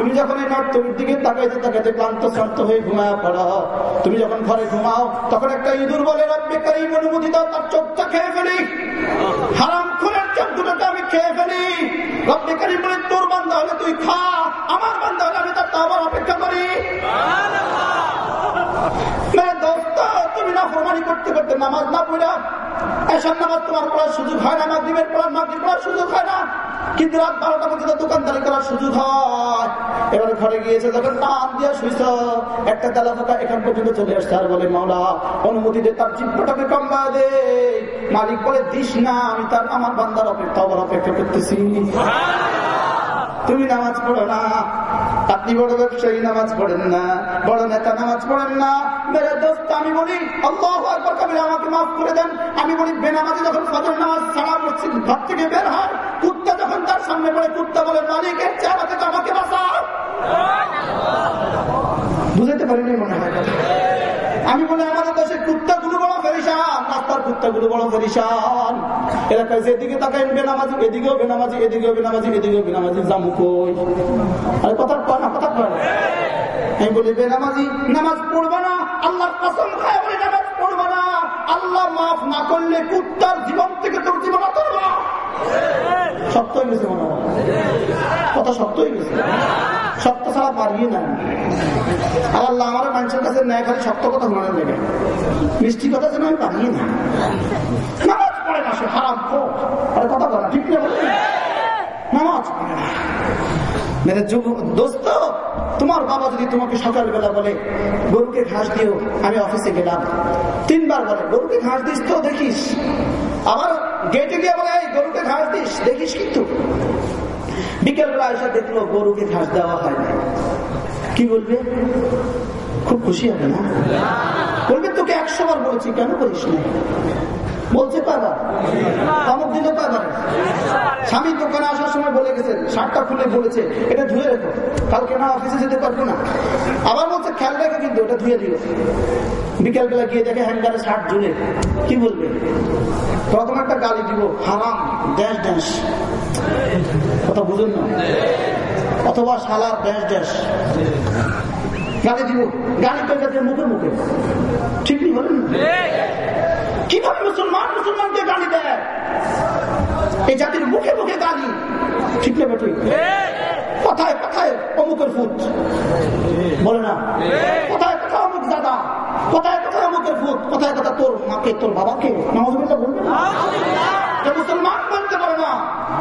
তুমি যখন এই নর্তমীর দিকে তাকাইতে তাকাইতে ক্লান্ত শান্ত হয়ে ঘুমায় পড়ো, তুমি যখন ঘরে ঘুমাও, তখন একটা ইঁদুর বলে, রব্বে কারি অনুমতি দাও, তার চোখটা খেয়ে ফেলি। হারাম খুনের চোখ দুটোকে আমি খেয়ে ফেলি। রব্বে কারি বলে, তোর বান্ধা হলে তুই খা, আমার বান্ধা হলে আমি তার আবার অপেক্ষা করি। তুমি না ফরমানি করতে করতে নামাজ না পড়া, এসব নামাজ তোমার পড়ার সুযোগ হয় না, মাগরীবের পড়ার মাগরীব পড়ার সুযোগ হয় না। কিন্তু রাত বারোটা পর্যন্ত দোকানদারি করার সুযোগ হয়। এবার ঘরে গিয়েছে যখন টান দিয়ে শুইছ একটা তেলা পোকা এখান পর্যন্ত চলে আসছে। আর বলে মাওলা অনুমতি দে তার চিত্রটাকে কম্বা দে। মালিক বলে দিস না আমি তার আমার বান্দার অপেক্ষা অপেক্ষা করতেছি। তুমি নামাজ পড়ো না আপনি বড় ব্যবসায়ী, নামাজ পড়েন না। বড় নেতা, নামাজ পড়েন না। মেরে দোস্ত, আমি বলি, আল্লাহ আমাকে মাফ করে দেন। আমি বলি, বেনামাজি যখন ফজর নামাজ সারা মসজিদ ঘর থেকে বের হয়, কুত্তা যখন তার সামনে পড়ে, কুত্তা বলে, মালিকের চেহারা থেকে আমাকে বাঁচা বুঝতে পারিনি মনে হয়। আমি বলি আমাদের দেশে কুত্তা গুলো বড় ফেরিসান রাস্তার কুত্তা গুলো বড় ফেরিসান এলাকায় যেদিকে তাকাই বেনামাজি, এদিকেও বেনামাজি এদিকেও বেনামাজি এদিকেও বেনামাজি জামু কই? আরে কথা কয় না, কথা কয় আমি বলি, বেনামাজি, নামাজ পড়বে না আল্লাহ নামাজ না। আল্লাহ মাফ না করলে কুত্তার জীবন থেকে তোর জীবন সত্য মনে সত্য সত্য ছাড়া না আল্লাহ আমার মানুষের কাছে ন্যায় খালি কথা মনে লেগে মিষ্টি কথা যেন আমি পারিয়ে না নামাজ পড়ে না সে, হারাম আরে কথা বলা ঠিক না নামাজ পড়ে না। দোস্ত, তোমার বাবা যদি তোমাকে সকালবেলা বলে, গরুকে ঘাস দিও, আমি অফিসে গেলাম। তিনবার বলে, গরুকে ঘাস দিস তো, দেখিস। আবার গেটে গিয়ে বলে, এই, গরুকে ঘাস দিস, দেখিস কিন্তু। বিকেলবেলা এসে দেখল গরুকে ঘাস দেওয়া হয় কি বলবে? খুব খুশি হবে না? একশো বলেছি, কেন করিস না? বলছে কয়বার অমুক দিনে কয়বার স্বামী দোকানে আসার সময় বলে গেছে, শার্টটা খুলে বলেছে, এটা ধুয়ে রেখো। কালকে না অফিসে যেতে পারব না। আবার বলছে, খেয়াল রেখে কিন্তু ওটা ধুয়ে দিও বিকেল বেলা গিয়ে দেখে হ্যান্ডারে শার্ট ঝুলে। কি বলবে? প্রথম একটা গালি দিব হারাম ড্যাশ ড্যাশ কথা বুঝুন না? অথবা সালার ড্যাশ ড্যাশ গালি দিব, গালি তো যাতে মুখে মুখে? ঠিকই বলেন কীভাবে মুসলমান মুসলমানকে গালি দেয়? এই জাতির মুখে মুখে গালি। ঠিক না বেটি কথায় কথায় অমুকের ফুট। বলে না? কোথায় কোথায় অমুক দাদা। কোথায় কোথায় অমুকের ফুট। কোথায় কথা তোর মাকে, তোর বাবাকে। নামাজগুলো বলবে যে মুসলমান বলতে পারে না।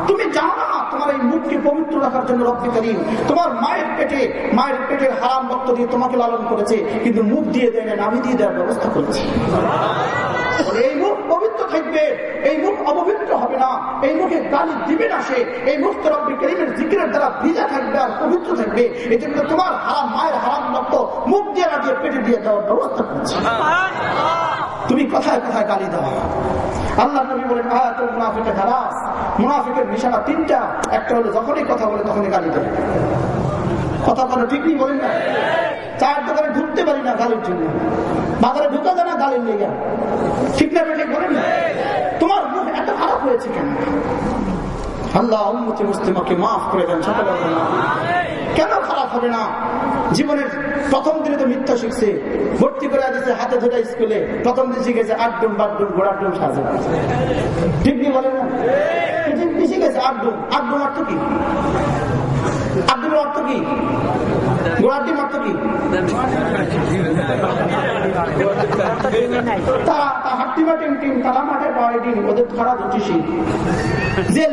তুমি জানো না তোমার এই মুখকে পবিত্র রাখার জন্য করিম তোমার মায়ের পেটে মায়ের পেটের হারাম রক্ত দিয়ে তোমাকে লালন করেছে কিন্তু মুখ দিয়ে দেয় না নামি দিয়ে দেওয়ার ব্যবস্থা করেছে। এই মুখ পবিত্র থাকবে এই মুখ অপবিত্র হবে না এই মুখে গালি দিবে না সে এই মুখ রব্বি করিমের জিকিরের দ্বারা ভিজা থাকবে আর পবিত্র থাকবে এই জন্য তোমার হারাম মায়ের হারাম রক্ত মুখ দিয়ে না দিয়ে পেটে দিয়ে দেওয়ার ব্যবস্থা করছে। তুমি কোথায় কোথায় গালি দেওয়া আল্লাহ নবী বলেন আয়াতুল মুনাফিকের হারাস মুনাফিকের নিশানা তিনটা। একটা হলো, যখনই কথা বলে তখনই গালি দেয়। কথা বলে ঠিক নেই বলেন না। চায়ের দোকানে ঢুকতে পারি না গালির জন্য। বাজারে ঢুকা যায় না, গালির লেগে ঠিক না বেঠিক বলেন না। তোমার মুখ এত খারাপ হয়েছে কেন? আল্লাহ, উম্মতি মুসলিমাকে মাফ করে দেন সকলে কেন খারাপ হবে না? জীবনের প্রথম দিনে তো মিথ্যা শিখছে। ভর্তি করে দিচ্ছে হাতে ধরে স্কুলে। প্রথম দিন শিখেছে আট ডুম বাট ডুম ঘোড়ার ডুম সাজে। ঠিক নেই বলে না? শিখেছে আট ডুম আট ডুম অর্থ কি? আব্দুল অর্থ কি? অর্থ কি?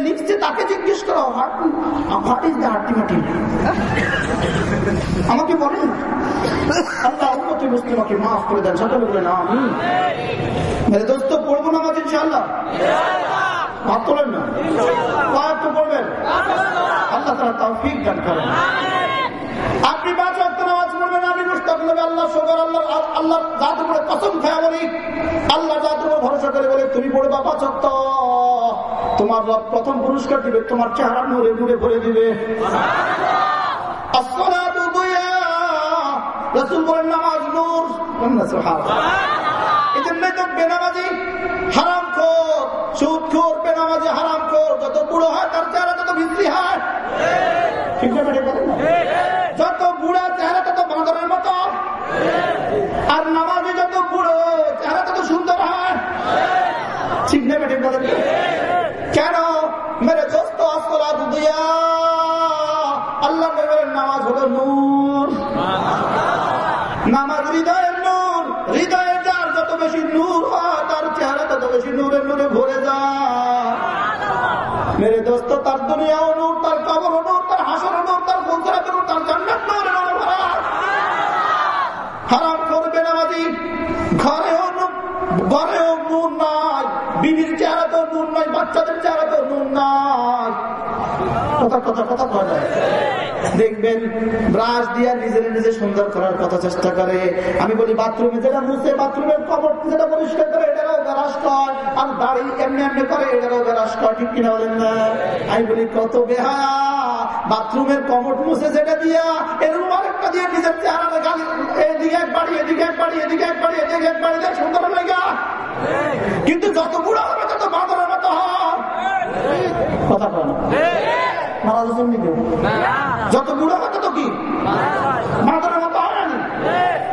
লিখছে তাকে জিজ্ঞেস আমাকে বলেন মুসলিমাকে মাফ করে দেন সকলে বলেন আমি মেরে দোস্ত, পড়ব না আমাকে ইনশাআল্লাহ? ভাব তোলেন না? পড়বেন? আল্লাহ তারা তাও ফিক দান করেন আপনি পাঁচ ওয়াক্ত নামাজ পড়বেন নবী আল্লাহ সবার আল্লাহ আল্লাহ জাত উপরে কসম খায়া বলি, আল্লাহ জাত উপর ভরসা করে বলে, তুমি পড়বা পাঁচ ওয়াক্ত তোমার রব প্রথম পুরস্কার দিবে, তোমার চেহারা নূরে নূরে ভরে দিবে। হারাম খোর সুদ খোর বেনামাজি হারাম খোর যত বুড়ো হয়, তার চেহারা তত বিশ্রী হয় ঠিক না বেটে বলেন না? যত বুড়া চেহারা তত বাঁদরের মতো আর নামাজি যত বুড়ো চেহারা তত সুন্দর হয় ঠিক না বেটে বলেন কেন? মেরে দোস্ত আসলা আল্লাহ নবীর নামাজ হলো নূর। নামাজ হৃদয়ের নূর। হৃদয়ের যার যত বেশি নূর হয়, তার চেহারা তত বেশি নূরে নূরে ভরে যায়। মেরে দোস্ত, তার দুনিয়াও নূর, তার কবর নূর, তার হাসর নূর, তার ফুলসরাত নূর, তার জান্নাত নূরে হারাম নূর নাই বাচ্চাদের চেহারা তো নূর নাই। কথা কথা কথা কয় দেখবেন ব্রাশ দিয়া নিজের নিজে সুন্দর করার কথা চেষ্টা করে। আমি বলি, বাথরুমে যেটা মুছে, বাথরুমের কবর যেটা পরিষ্কার করে, এটারও বেরাস কয়। আর দাড়ি এমনি এমনি করে, এটারও বেরাস কয়, ঠিক কিনা বলেন না? আমি বলি, কত বেহায়া। বাথরুমের কমট মুছে যেটা দিয়া এরকম দিয়ে নিজের চেহারা গালি এদিকে এক বাড়ি এদিকে এক বাড়ি এদিকে এক বাড়ি এদিকে এক বাড়ি দেয় সুন্দর লাগা। কিন্তু যত বুড়ো হবে তত বাঁদরের মতো হয়। কথা মারা যাচ্ছেন যত বুড়ো হবে তত কি? বাঁদরের মতো হয়।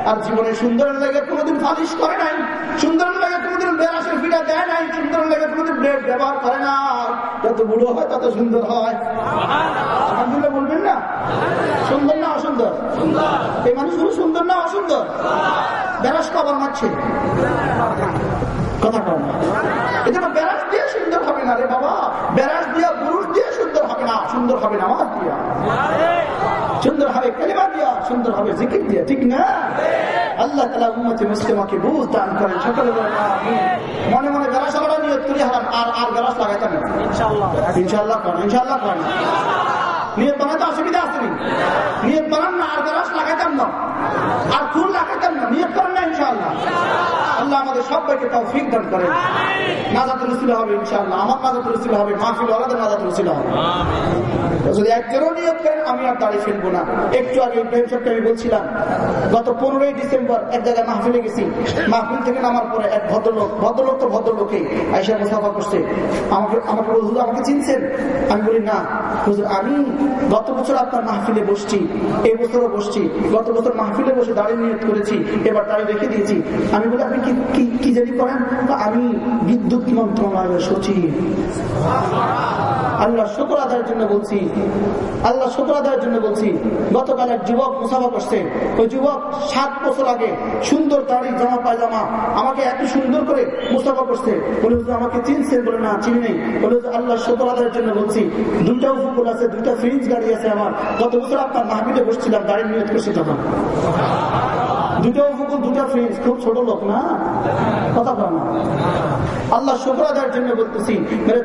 আর জীবনে সুন্দরের লেগে কোনোদিন ফালিশ করে নাই, সুন্দরের লেগে কোনোদিন বেরাসের ফিটা দেয় নাই, সুন্দরের লেগে কোনোদিন ব্লেড ব্যবহার করে না। যত বুড়ো হয় তত সুন্দর হয়। বলবেন না? সুন্দর না অসুন্দর? এই মানুষগুলো সুন্দর না অসুন্দর? বেরাস কবার মারছে। কথা না। এজন্য বেরাস দিয়ে সুন্দর হবে না রে বাবা। বেরাস দিয়া পুরুষ দিয়ে সুন্দর হবে না, সুন্দর হবে নামাজ দিয়া সুন্দর হবে কালিমা দিয়া সুন্দর হবে জিকির দিয়া ঠিক না? আল্লাহ তালা উম্মতে মুসলিমাকে বুঝ দান করেন সকলে। মনে মনে বেরাস আমরা নিয়ত করি হারাম। আর আর বেরাস লাগাইতাম না। ইনশাল্লাহ করেন ইনশাল্লাহ করেন। নিয়ত বানাতে অসুবিধা আছে নি? নিয়ত বানান না আর বেরাস লাগাইতাম না। আর ফুল লাগাইতাম না নিয়ত করেন না ইনশাল্লাহ আল্লাহ আমাদের সবাইকে তাও ফিক দান করেন। নাজাতুল রসুল হবে ইনশাআল্লাহ আমার নাজাতুল রসুল হবে মাহফিল ওলাদের নাজাতুল রসুল হবে। যদি একজনও নিয়োগ করেন আমি আর দাঁড়িয়ে ফেলব না। একটু আগে ইব্রাহিম সাহেবকে আমি বলছিলাম গত পনেরোই ডিসেম্বর এক জায়গায় মাহফিলে গেছি। মাহফিল থেকে নামার পরে এক ভদ্রলোক ভদ্রলোক তো ভদ্রলোকে আইসা মুসাফা করছে। আমাকে আমাকে হুজুর আমাকে চিনছেন? আমি বলি না। হুজুর আমি গত বছর আপনার মাহফিলে বসছি এই বছরও বসছি। গত বছর মাহফিলে বসে দাঁড়িয়ে নিয়োগ করেছি এবার দাঁড়িয়ে রেখে দিয়েছি। আমি বলি আপনি কি- কি করেন? আমি বিদ্যুৎ মন্ত্রণালয়ের সচিব। আল্লাহ শুক্র আদায়ের জন্য বলছি। আল্লাহ শুক্র আদায়ের জন্য বলছি। গতকাল এক যুবক মুসাফা করছে। ওই যুবক সাত বছর আগে সুন্দর দাড়ি, জামা, পায়জামা আমাকে এত সুন্দর করে মুসাফা করছে। বলে আমাকে চিনছে বলে না, চিনি নেই। বলে আল্লাহ শুক্র আদায়ের জন্য বলছি। দুইটা উপকূল আছে, দুইটা ফ্রিজ গাড়ি আছে আমার। গত বছর আপনার মাহমিদে বসছিলাম, গাড়ি নিয়োগ করছি তখন দুটো দুটা খুব ছোট লোক না? কথা বল না। আল্লাহ শুক্র আদায়ের জন্য বলতেছি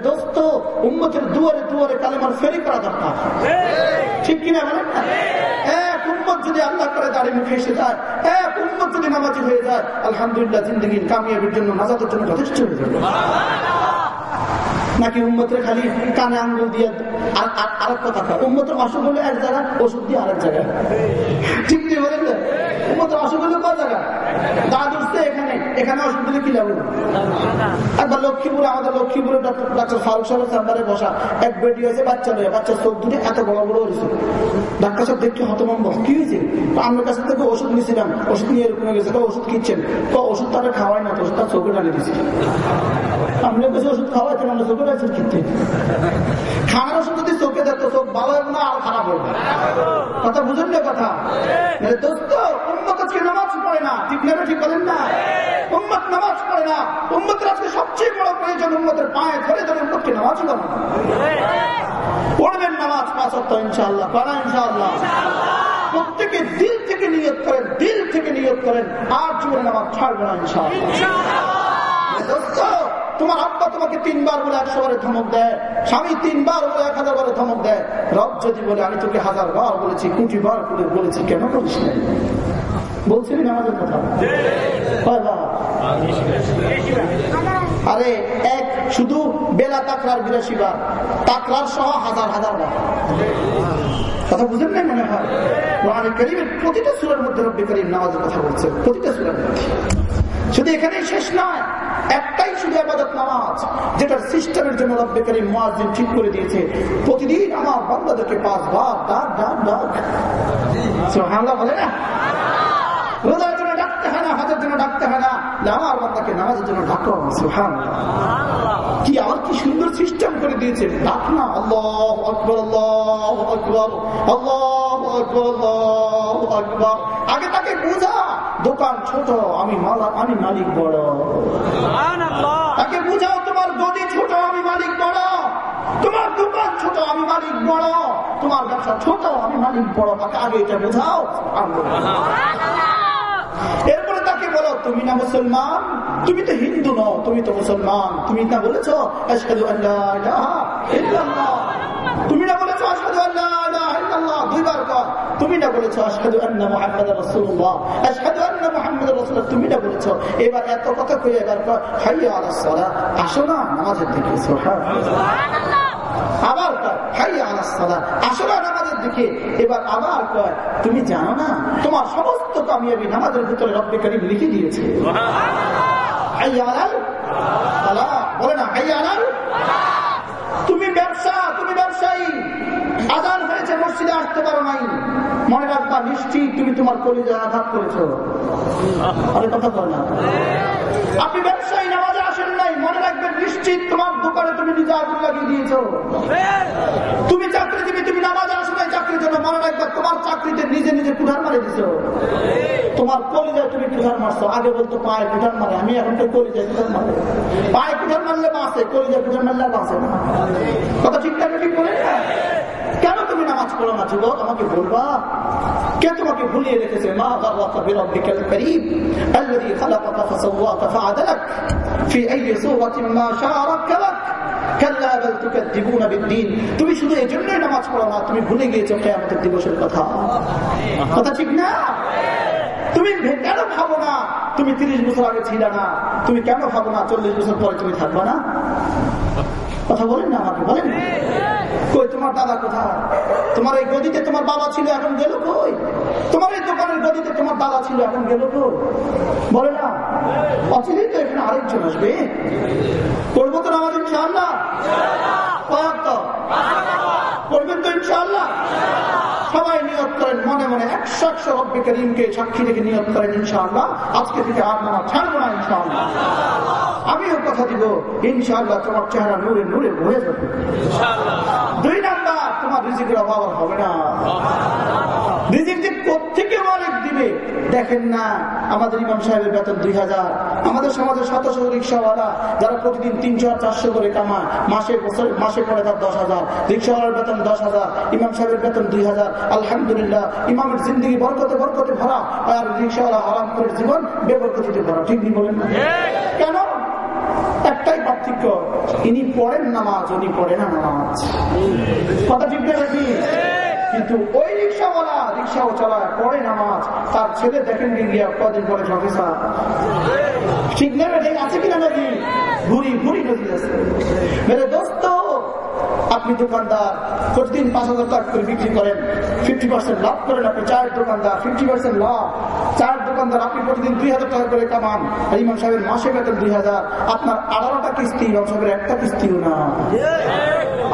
দোস্ত, উম্মতের দুয়ারে দুয়ারে ফেরি করা দরকার। ঠিক কিনা এক উম্মত যদি এক হয়ে যায়, আলহামদুলিল্লাহ জিন্দগির কামিয়াবির জন্য, নাজাতের জন্য যথেষ্ট হয়ে যাবে। নাকি উম্মতের খালি কানে আঙ্গুল দিয়ে আর আরেক কথা উম্মতের অসুখ হলে এক জায়গা ওষুধ দিয়ে আরেক জায়গায়। ঠিক নেই বলেন না? উম্মতের অসুখ হলে কয় জায়গা দাঁত উঠছে এখানে। এখানে ওষুধ দিলে কি লাগবে একবার লক্ষ্মীপুরে আমাদের লক্ষ্মীপুরে ডাক্তার ফারুক সাহেবের চেম্বারে বসা এক হয়েছে বাচ্চা বাচ্চার চোখ দুটো এত বড় বড় হয়েছে। ডাক্তার সাহেব দেখতে হতমম্ব কি হয়েছে? আমার কাছে থেকে ওষুধ নিয়েছিলাম ওষুধ নিয়ে এরকম গেছে। তো ওষুধ কিচ্ছেন? তো ওষুধ তারা খাওয়াই না তো ওষুধ তার চোখে দিচ্ছে কাছে ওষুধ আমরা চোখে ডালছেন কিনতে খানার ওষুধ যদি চোখে দেখতো চোখ ভালো হবে না আর খারাপ হবে কথা বুঝেন না কথা? দোস্ত পড়ে। না ঠিক বলেন না? উম্মত নামাজ পড়ে না। উম্মতের আজকে সবচেয়ে বড় প্রয়োজন উম্মতের পায়ে ধরে ধরে উম্মতকে নামাজ পড়ানো পড়বেন নামাজ পাঁচ সপ্তাহ ইনশাআল্লাহ। পড়া ইনশাআল্লাহ। প্রত্যেকে দিল থেকে নিয়োগ করেন দিল থেকে নিয়োগ করেন। আর জীবনে নামাজ ছাড়বে না ইনশাআল্লাহ। তোমার আব্বা তোমাকে তিনবার বলে একশো বারে ধমক দেয় স্বামী তিনবার বলে এক হাজার বারে ধমক দেয়। রব যদি বলে আমি তোকে হাজার বার বলেছি কোটি বার বলেছি কেন করিস না বলছিলি নামাজের কথা? আরে, এক, শুধু বেলা তাকরার বিরাশি বার। তাকরার সহ হাজার হাজার বার। কথা বুঝেন নাই মনে হয়? কোরআনে করিমের প্রতিটা সুরের মধ্যে রব্বি করিম নামাজের কথা বলছে প্রতিটা সুরের মধ্যে। শুধু এখানেই শেষ নয়, একটাই শুধু আবাদত নামাজ, যেটার সিস্টেমের জন্য রব্বে করিম মোয়াজিন ঠিক করে দিয়েছে। প্রতিদিন আমার বান্দাদেরকে পাঁচ বার ডাক ডাক ডাক হামলা বলে না রোজার জন্য ডাকতে হয় না হাতের জন্য ডাকতে হয় না আমার বান্দাকে নামাজের জন্য ডাকো সুহান কি আর কি সুন্দর সিস্টেম করে দিয়েছে? ডাক না আল্লাহ আকবর আল্লাহ আকবর আল্লাহ আকবর আল্লাহ আকবর। আগে তাকে বোঝা দোকান ছোট আমি মালা আমি মালিক বড়। তাকে বুঝাও তোমার গদি ছোট আমি মালিক বড়। তোমার দোকান ছোট আমি মালিক বড়। তোমার ব্যবসা ছোট আমি মালিক বড়। তাকে আগে এটা বোঝাও এরপরে তাকে বলো, তুমি না মুসলমান? তুমি তো হিন্দু নও, তুমি তো মুসলমান। তুমি না বলেছ তুমি না বলেছ, আশহাদু আল্লাহ তুমি না বলেছ বলেছ। এবার এত কথা আসো না আবার আসো না দিকে এবার আবার কয় তুমি জানো না তোমার সমস্ত কামিয়াবি নামাজের ভিতরে রব্বে করিম লিখে দিয়েছে। বলে না তুমি ব্যবসা তুমি ব্যবসায়ী। আজান হয়েছে মসজিদে আসতে পারো নাই। মনে রাখবা নিশ্চিত তুমি তোমার কলিজে আঘাত করেছ। আরে কথা বল না। আপনি ব্যবসায়ী নামাজে আসেন নাই মনে রাখবেন নিশ্চিত তোমার দোকানে তুমি নিজে আগুন লাগিয়ে দিয়েছ। তুমি চাকরি দিবে, তুমি নামাজ আসলে চাকরির জন্য মনে রাখবে, তোমার চাকরিতে নিজে নিজে কুঠার মারে দিছ। তোমার কলিজায় তুমি কুঠার মারছো। আগে বলতো, পায়ে কুঠার মারে, আমি এখন তো কলিজায় কুঠার মারে পায়ে কুঠার মারলে বাঁচে, কলিজায় কুঠার মারলে বাঁচে না। কথা ঠিক থাকে ঠিক বলে? না কেন তুমি নামাজ পড়ো না যুবক? আমাকে বলবা। কে তোমাকে ভুলিয়ে রেখেছে? মা গাওয়াকা বিরাব্বিকাল কারীম, আল্লাযী খালাকাকা ফাসাওয়াকা ফাআদালাক, ফি আইয়ি সূরাতিন মা শাআ রাক্কাবাক কাল্লা বাল তুকাদ্দিবুনা বিদ্দীন। তুমি শুধু এজন্যই নামাজ পড়ো না, তুমি ভুলে গিয়েছো কিয়ামতের দিবসের কথা। কথা ঠিক না? তুমি কেন খাব না? তুমি তিরিশ বছর আগে ছিল না। তুমি কেন খাব না? চল্লিশ বছর পরে তুমি থাকবা না? কথা বলেন না আমাকে, বলেন না। তোমার দাদা কোথায়? তোমার এই গদিতে তোমার বাবা ছিল, এখন গেল কই? তোমার এই দোকানের গদিতে তোমার দাদা ছিল, এখন গেল কই? বলে না। অচিরেই তো এখানে আরেকজন আসবে। করব তো আমাদের ইনশাল্লাহ করবেন তো ইনশাআল্লাহ? নিয়োগ করেন মনে মনে একশো একশো রব্বি করিমকে সাক্ষী রেখে নিয়োগ করেন ইনশাআল্লাহ। আজকে থেকে আর মানা ছাড়বো না ইনশাআল্লাহ। আমিও কথা দিব ইনশাআল্লাহ তোমার চেহারা নূরে নূরে বয়ে যাবে। দুই নাম্বার তোমার রিজিকের অভাব হবে না। রিজিক যে কোথেকে মালিক দিবে? দেখেন না, আমাদের ইমাম সাহেবের বেতন দুই হাজার। আমাদের সমাজে শত রিক্সাওয়ালা যারা প্রতিদিন তিনশো আর চারশো করে কামায়, মাসে মাসে পড়ে তার দশ হাজার। রিক্সাওয়ালার বেতন দশ হাজার, ইমাম সাহেবের বেতন দুই হাজার। আলহামদুলিল্লাহ, ইমামের জিন্দগি বরকতে বরকতে ভরা আর রিক্সাওয়ালা আরাম করে জীবন বেবরকতিতে ভরা। ঠিক নি বলেন কেন? একটাই পার্থক্য, ইনি পড়েন নামাজ, উনি পড়ে না নামাজ। কথা ঠিক নাকি? কিন্তু ওই রিক্সাওয়ালা রিক্সাও চালায় পড়ে নামাজ। তার ছেলে দেখেন গিয়া কদিন পরে অফিসার। ঠিক ঠিক আছে কিনা নদী ঘুরি ঘুরি নদী আছে মেরে দোস্ত, আপনি দোকানদার, প্রতিদিন পাঁচ হাজার টাকা করে বিক্রি করেন। ফিফটি পার্সেন্ট লাভ করেন আপনি, চায়ের দোকানদার ফিফটি পার্সেন্ট লাভ। চায়ের দোকানদার, আপনি প্রতিদিন দুই হাজার টাকা করে কামান। আর ইমাম সাহেবের মাসে বেতন দুই হাজার। আপনার আঠারোটা কিস্তি, ইমাম সাহেবের একটা কিস্তিও না।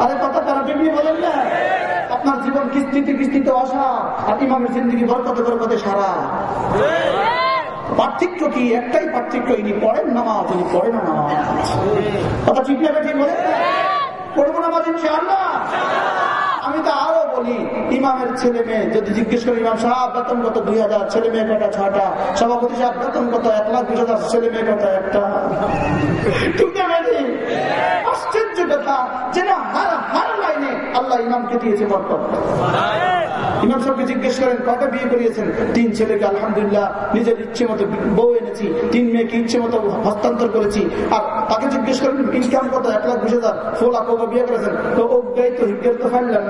আরে কথা তারা বলেন না। আপনার জীবন কিস্তিতে কিস্তিতে অসা আর ইমামের জিন্দগি বরকতে বরকতে সারা। পার্থক্য কি? একটাই পার্থক্য, ইনি পড়েন নামাজ, ইনি পড়ে না নামাজ। কথা ঠিক না ঠিক বলে? পড়ব নামাজ ইনশাআল্লাহ। আমি তো আরও বলি, ইমামের ছেলে মেয়ে, যদি জিজ্ঞেস করি, ইমাম সাহেব, বেতন কত? দুই হাজার। ছেলে মেয়ে কটা ছটা সভাপতি সাহেব, বেতন কত? এক লাখ বিশ হাজার। ছেলে মেয়ে কত একটা। ঠিক না? আশ্চর্য কথা যে না হার হার লাইনে আল্লাহ ইমামকে দিয়েছে বর্তমান ইমাম সাহেবকে জিজ্ঞেস করেন কটা বিয়ে করিয়েছেন? তিন ছেলেকে আলহামদুলিল্লাহ নিজের ইচ্ছে মতো বউ এনেছি, তিন মেয়েকে ইচ্ছে মতো হস্তান্তর করেছি। আর তাকে জিজ্ঞেস করেন ইনকাম কত? এক লাখ বিশ হাজার। ষোল কোকা বিয়ে করেছেন? তো ও গাই তো ফাইলাম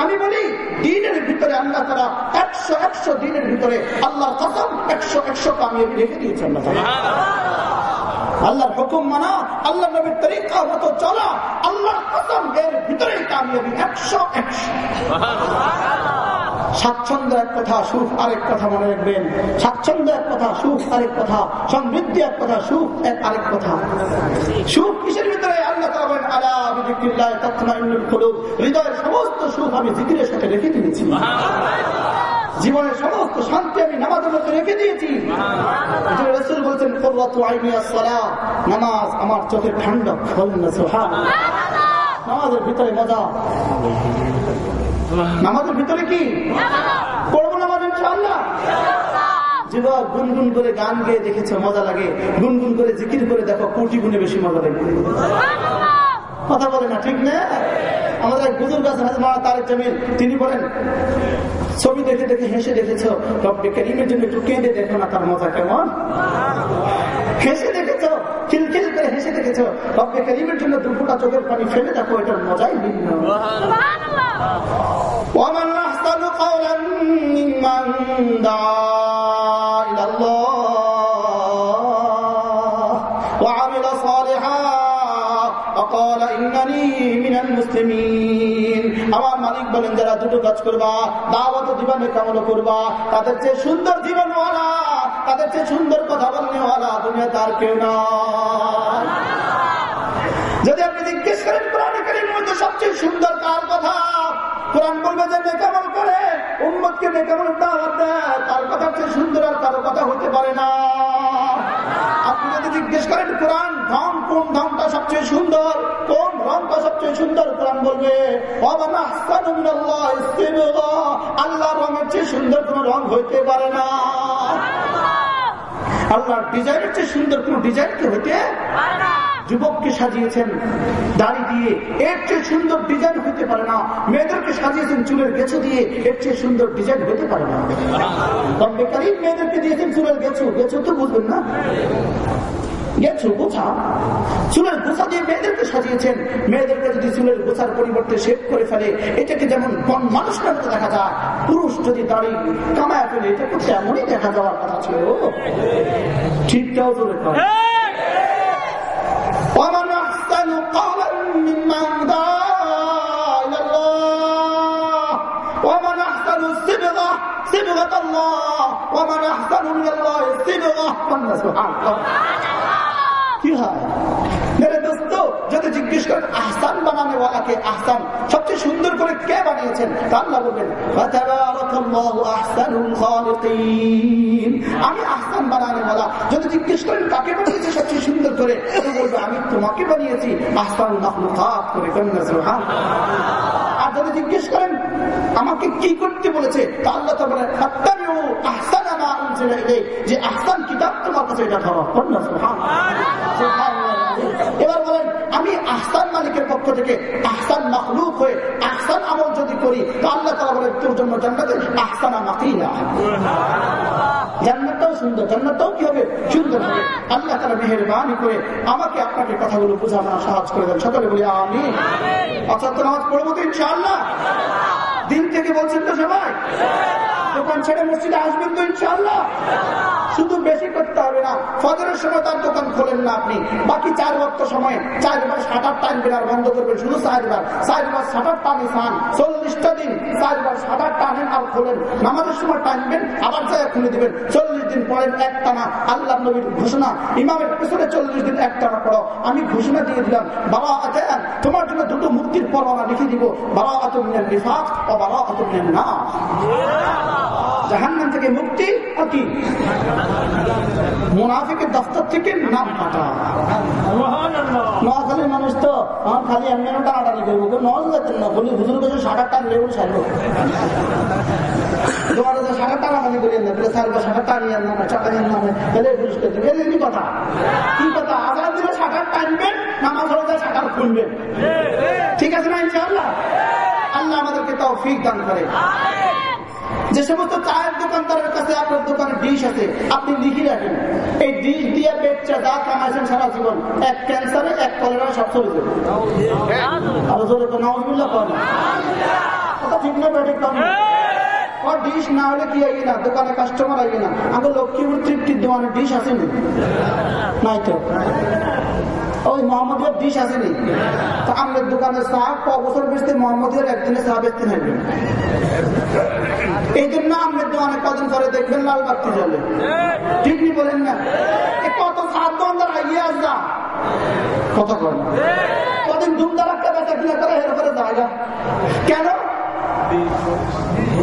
আমি বলি, দিনের ভিতরে আল্লাহ তারা একশো একশো দিনের ভিতরে আল্লাহর কসম একশো একশো কামিয়াবি রেখে দিয়েছে আল্লাহ। আল্লাহর হুকুম মানা, আল্লাহ নবীর তরিকা মতো চলা, আল্লাহর কসম এর ভিতরে কামিয়াবি একশো একশো। স্বাচ্ছন্দ্য এক কথা সুখ আরেক কথা মনে রাখবেন। স্বাচ্ছন্দ্য এক কথা সুখ আরেক কথা সমৃদ্ধি এক কথা সুখ এক আরেক কথা। সুখ কিসের ভিতরে? আল্লাহ বলেন, আলা হৃদয়ের সমস্ত সুখ আমি জিকিরের সাথে রেখে দিয়েছি। জীবনের সমস্ত শান্তি আমি নামাজের মধ্যে রেখে দিয়েছি। রাসূল বলছেন নামাজ আমার চোখের ঠান্ডা না নামাজের ভিতরে মজা। নামাজের ভিতরে কি? পড়ব নামাজ ইনশাআল্লাহ যুবক গুনগুন করে গান গেয়ে দেখেছ, মজা লাগে। গুনগুন করে জিকির করে দেখো, কোটি গুণে বেশি মজা লাগে কথা বলে না, ঠিক না? আমাদের এক বুজুর্গ আছেন তারেক জামিল। তিনি বলেন, ছবি দেখে দেখে হেসে দেখেছ রব্বে জন্য একটু কেঁদে দেখো না তার মজা কেমন? হেসে দেখেছ, খিলখিল করে হেসে দেখেছ রব্বে করিমের জন্য দুপুটা চোখের পানি ফেলে দেখো, এটার মজাই ভিন্ন। ومن أحسن قولا ممن دعا إلى الله وعمل صالحا وقال إنني من المسلمين আমার মালিক বলেন যারা দুটো কাজ করবা দাওয়াত দিবানে কামল করবা তাদের চেয়ে সুন্দর জীবনওয়ালা তাদের চেয়ে সুন্দর কথা বলনেওয়ালা দুনিয়া তার কেউ না যদি আপনি জিজ্ঞেস করেন মধ্যে সবচেয়ে সুন্দর কার কথা? কোরআন বলবে যে নেকামল করে উম্মতকে নেকামল দাওয়াত দেয়। তার কথা চেয়ে সুন্দর আর কারও কথা হতে পারে না। আপনি যদি জিজ্ঞেস করেন কোরআন ঢং কোন ঢংটা সবচেয়ে সুন্দর? কোন রংটা সবচেয়ে সুন্দর? কোরআন বলবে আল্লাহ রঙের চেয়ে সুন্দর কোন রং হইতে পারে না। আল্লাহর ডিজাইনের চেয়ে সুন্দর কোন ডিজাইন কি হইতে যুবককে সাজিয়েছেন, দাড়ি দিয়ে। এর চেয়ে সুন্দর ডিজাইন হতে পারে না। মেয়েদেরকে সাজিয়েছেন চুলের গেছো দিয়ে। এর চেয়ে সুন্দর ডিজাইন হতে পারে না। তবে কারিম মেয়েদেরকে দিয়েছেন চুলের গেছো গেছো তো বুঝবেন না। গেছো গোছা। চুলের গোছা দিয়ে মেয়েদেরকে সাজিয়েছেন। মেয়েদেরকে যদি চুলের গোছার পরিবর্তে শেভ করে ফেলে, এটাকে যেমন দেখা যায়, পুরুষ যদি তেমনই দেখা কথা ছিল। ঠিকটাও জোরে সবচেয়ে সুন্দর করে আমি আহসান বানানো যদি জিজ্ঞেস করেন, কাকে বানিয়েছে সবচেয়ে সুন্দর করে? বলবে, আমি তোমাকে বানিয়েছি আহসান আর যদি জিজ্ঞেস করেন, আমাকে কি করতে বলেছে? তা তো আহসান মা উনজিলা যে আহসান কিতাব তোমার কাছে এটা ধরো এবার বলেন আমি আহসান মালিকের পক্ষ থেকে আহসান মখলুক হয়ে আহসান আমল যদি করি তো আল্লাহ তারা বলে তোর জন্য জান্নাতে আহসানা মাকিলা জান্নাতটাও সুন্দর জান্নাতটাও কি হবে? সুন্দর হবে। আল্লাহ তারা মেহরবানি করে আমাকে আপনাকে কথাগুলো বোঝানো সাহায্য করে দেন। সকলে বলি আমি অর্থাৎ নামাজ পড়ব তো ইনশাআল্লাহ? দিন থেকে বলছেন তো সবাই? দোকান ছেড়ে মসজিদে আসবেন তো ইনশাল্লাহ শুধু বেশি করতে হবে না, ফজরের সময় তার দোকান খোলেন না আপনি। বাকি চার বক্ত সময়, চার চারবার সাঁটার টানবেন আর বন্ধ করবেন। শুধু চারবার চারবার সাঁটার টানে খান চল্লিশটা দিন চারবার সাঁটার টানেন আর খোলেন। নামাজের সময় টানবেন আবার চায় খুলে দিবেন। চল্লিশ দিন পরেন এক টানা আল্লাহ নবীর ঘোষণা। ইমামের পেছনে চল্লিশ দিন এক টানা পড়ো। আমি ঘোষণা দিয়ে দিলাম, বাবা আছে তোমার জন্য দুটো মুক্তির পরোয়ানা লিখে দিব। বাবা আতমিনের নিফাক ও বাবা আতমিনের না জাহান্নাম থেকে মুক্তি আর কি মুনাফিকের দফতর থেকে নাম কাটা নোয়াখালীর মানুষ তো আমার খালি এমনি টানাটানি করব নজ যেতেন না বলি হুজুর কাছে সাঁটার টান লেবুল সারলো তোমার কাছে সাঁটার টানাটানি করিয়েন না বলে সারবা না চাটানিয়েন না তাহলে পুলিশ করতে কি কথা? কি কথা? আজাদ দিলে সাঁটার টানবেন নামাজ হলে সাঁটার খুলবেন। ঠিক আছে না ইনশাআল্লাহ? আল্লাহ আমাদেরকে তাও ফিক দান করে। যে সমস্ত চায়ের দোকানদারের কাছে আপনার দোকানে ডিশ আছে আপনি লিখে রাখেন। এই ডিশ দিয়ে বেচছে যা কামাইছেন সারা জীবন। এক ক্যান্সারে এক কলেরা সব চলে যাবে। আরও জোরে কথা ঠিক না বেঠিক কম ডিশ না হলে কি আইয়ে না দোকানে কাস্টমার আইয়ে না আমাদের লক্ষ্মীপুর তৃপ্তির দোকানে ডিশ আসেনি? নাই তো। ওই মোহাম্মদের ডিশ আসেনি? তো আমাদের দোকানে চা, ক বছর বেচতে মোহাম্মদের একদিনে চা বেচতে থাকবেন এই জন্য আমাদের দোকানে কদিন পরে দেখবেন লাল বাতি জ্বলে। ঠিক বলেন না? কত সাত দোকানদার আগিয়ে আসা কত করে কদিন ধুমধার একটা বেচা কিনা করে এর উপরে জায়গা কেন?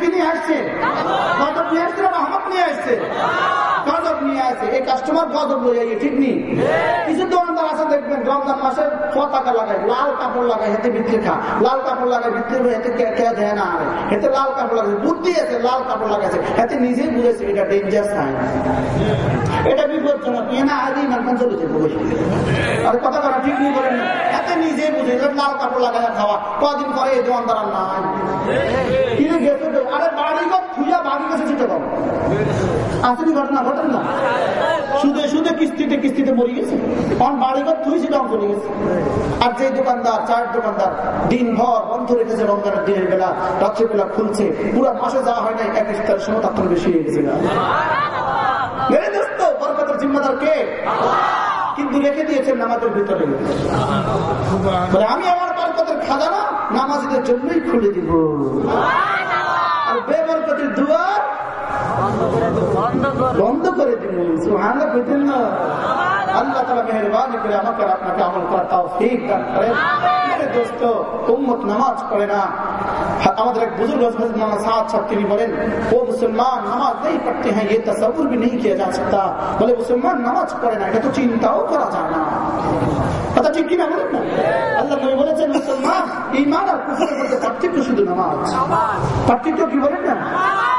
কি নিয়ে আসছে। কি নিয়ে আসছে নিয়ে আসছে? নিয়ে আসছে। এই কাস্টমার গজব লইয়া আইয়ে ঠিক নি কিছু দোকানদার আছে, দেখবেন, রমজান মাসে পতাকা লাগায়, লাল কাপড় লাগায় হেতে ভিতরে খা। লাল কাপড় লাগায় ভিতরে হেতে কে দেয় না আরে? হেতে লাল কাপড় লাগায়, বুদ্ধি আছে, লাল কাপড় লাগাইছে। হেতে নিজেই বুঝেছে এটা ডেঞ্জার সাইন এটা বিপজ্জনক ইয়ে না ইমান চলে যেতে বসে আর, কথা ঠিক নেই, বলেন নিজেই বুঝে লাল কাপড় লাগায় খাওয়া। কদিন পরে এই দোকানদার আর নাই। কিনে গেছে আরে বাড়ি ঘর থুইয়া বাড়ি গেছে সেটা পাবো আসেনি ঘটনা ঘটেন না? সুদে সুদে কিস্তিতে কিস্তিতে মরে গেছে। কারণ বাড়িঘর থুই সেটা চলে গেছে। আর যে দোকানদার চায়ের দোকানদার দিন ভর বন্ধ রেখেছে রমজানের দিনের বেলা রাত্রে বেলা খুলছে। পুরো মাসে যাওয়া হয় না এক ইফতারের সময় তার বেশি হয়ে গেছে না জিম্মাদার কে? কিন্তু রেখে দিয়েছেন নামাজের ভিতরে। আমি আমার বরকতের খাজানা নামাজিদের জন্যই খুলে দিব। আর বেবরকতের দুয়ার বন্ধ করে দিব সুহানা বুঝেন না। আল্লাহ তালা মেহরবানি করে আমাকে আর আপনাকে আমল করার তাও ঠিক দান করেন মেরে দোস্ত উম্মত নামাজ পড়ে না আমাদের এক বুজুর্গ নামাজ সাত সাত তিনি বলেন ও মুসলমান নামাজ नहीं पढ़ते हैं ये तस्वुर भी नहीं किया जा सकता বলে মুসলমান নামাজ পড়ে না এটা তো চিন্তাও করা যায় না কথা ঠিক কিনা বলেন না আল্লাহ নবী বলেছেন মুসলমান ইমান আর কুফরের মধ্যে পার্থক্য শুধু নামাজ পার্থক্য কি বলেন না পার্থক্য শুধু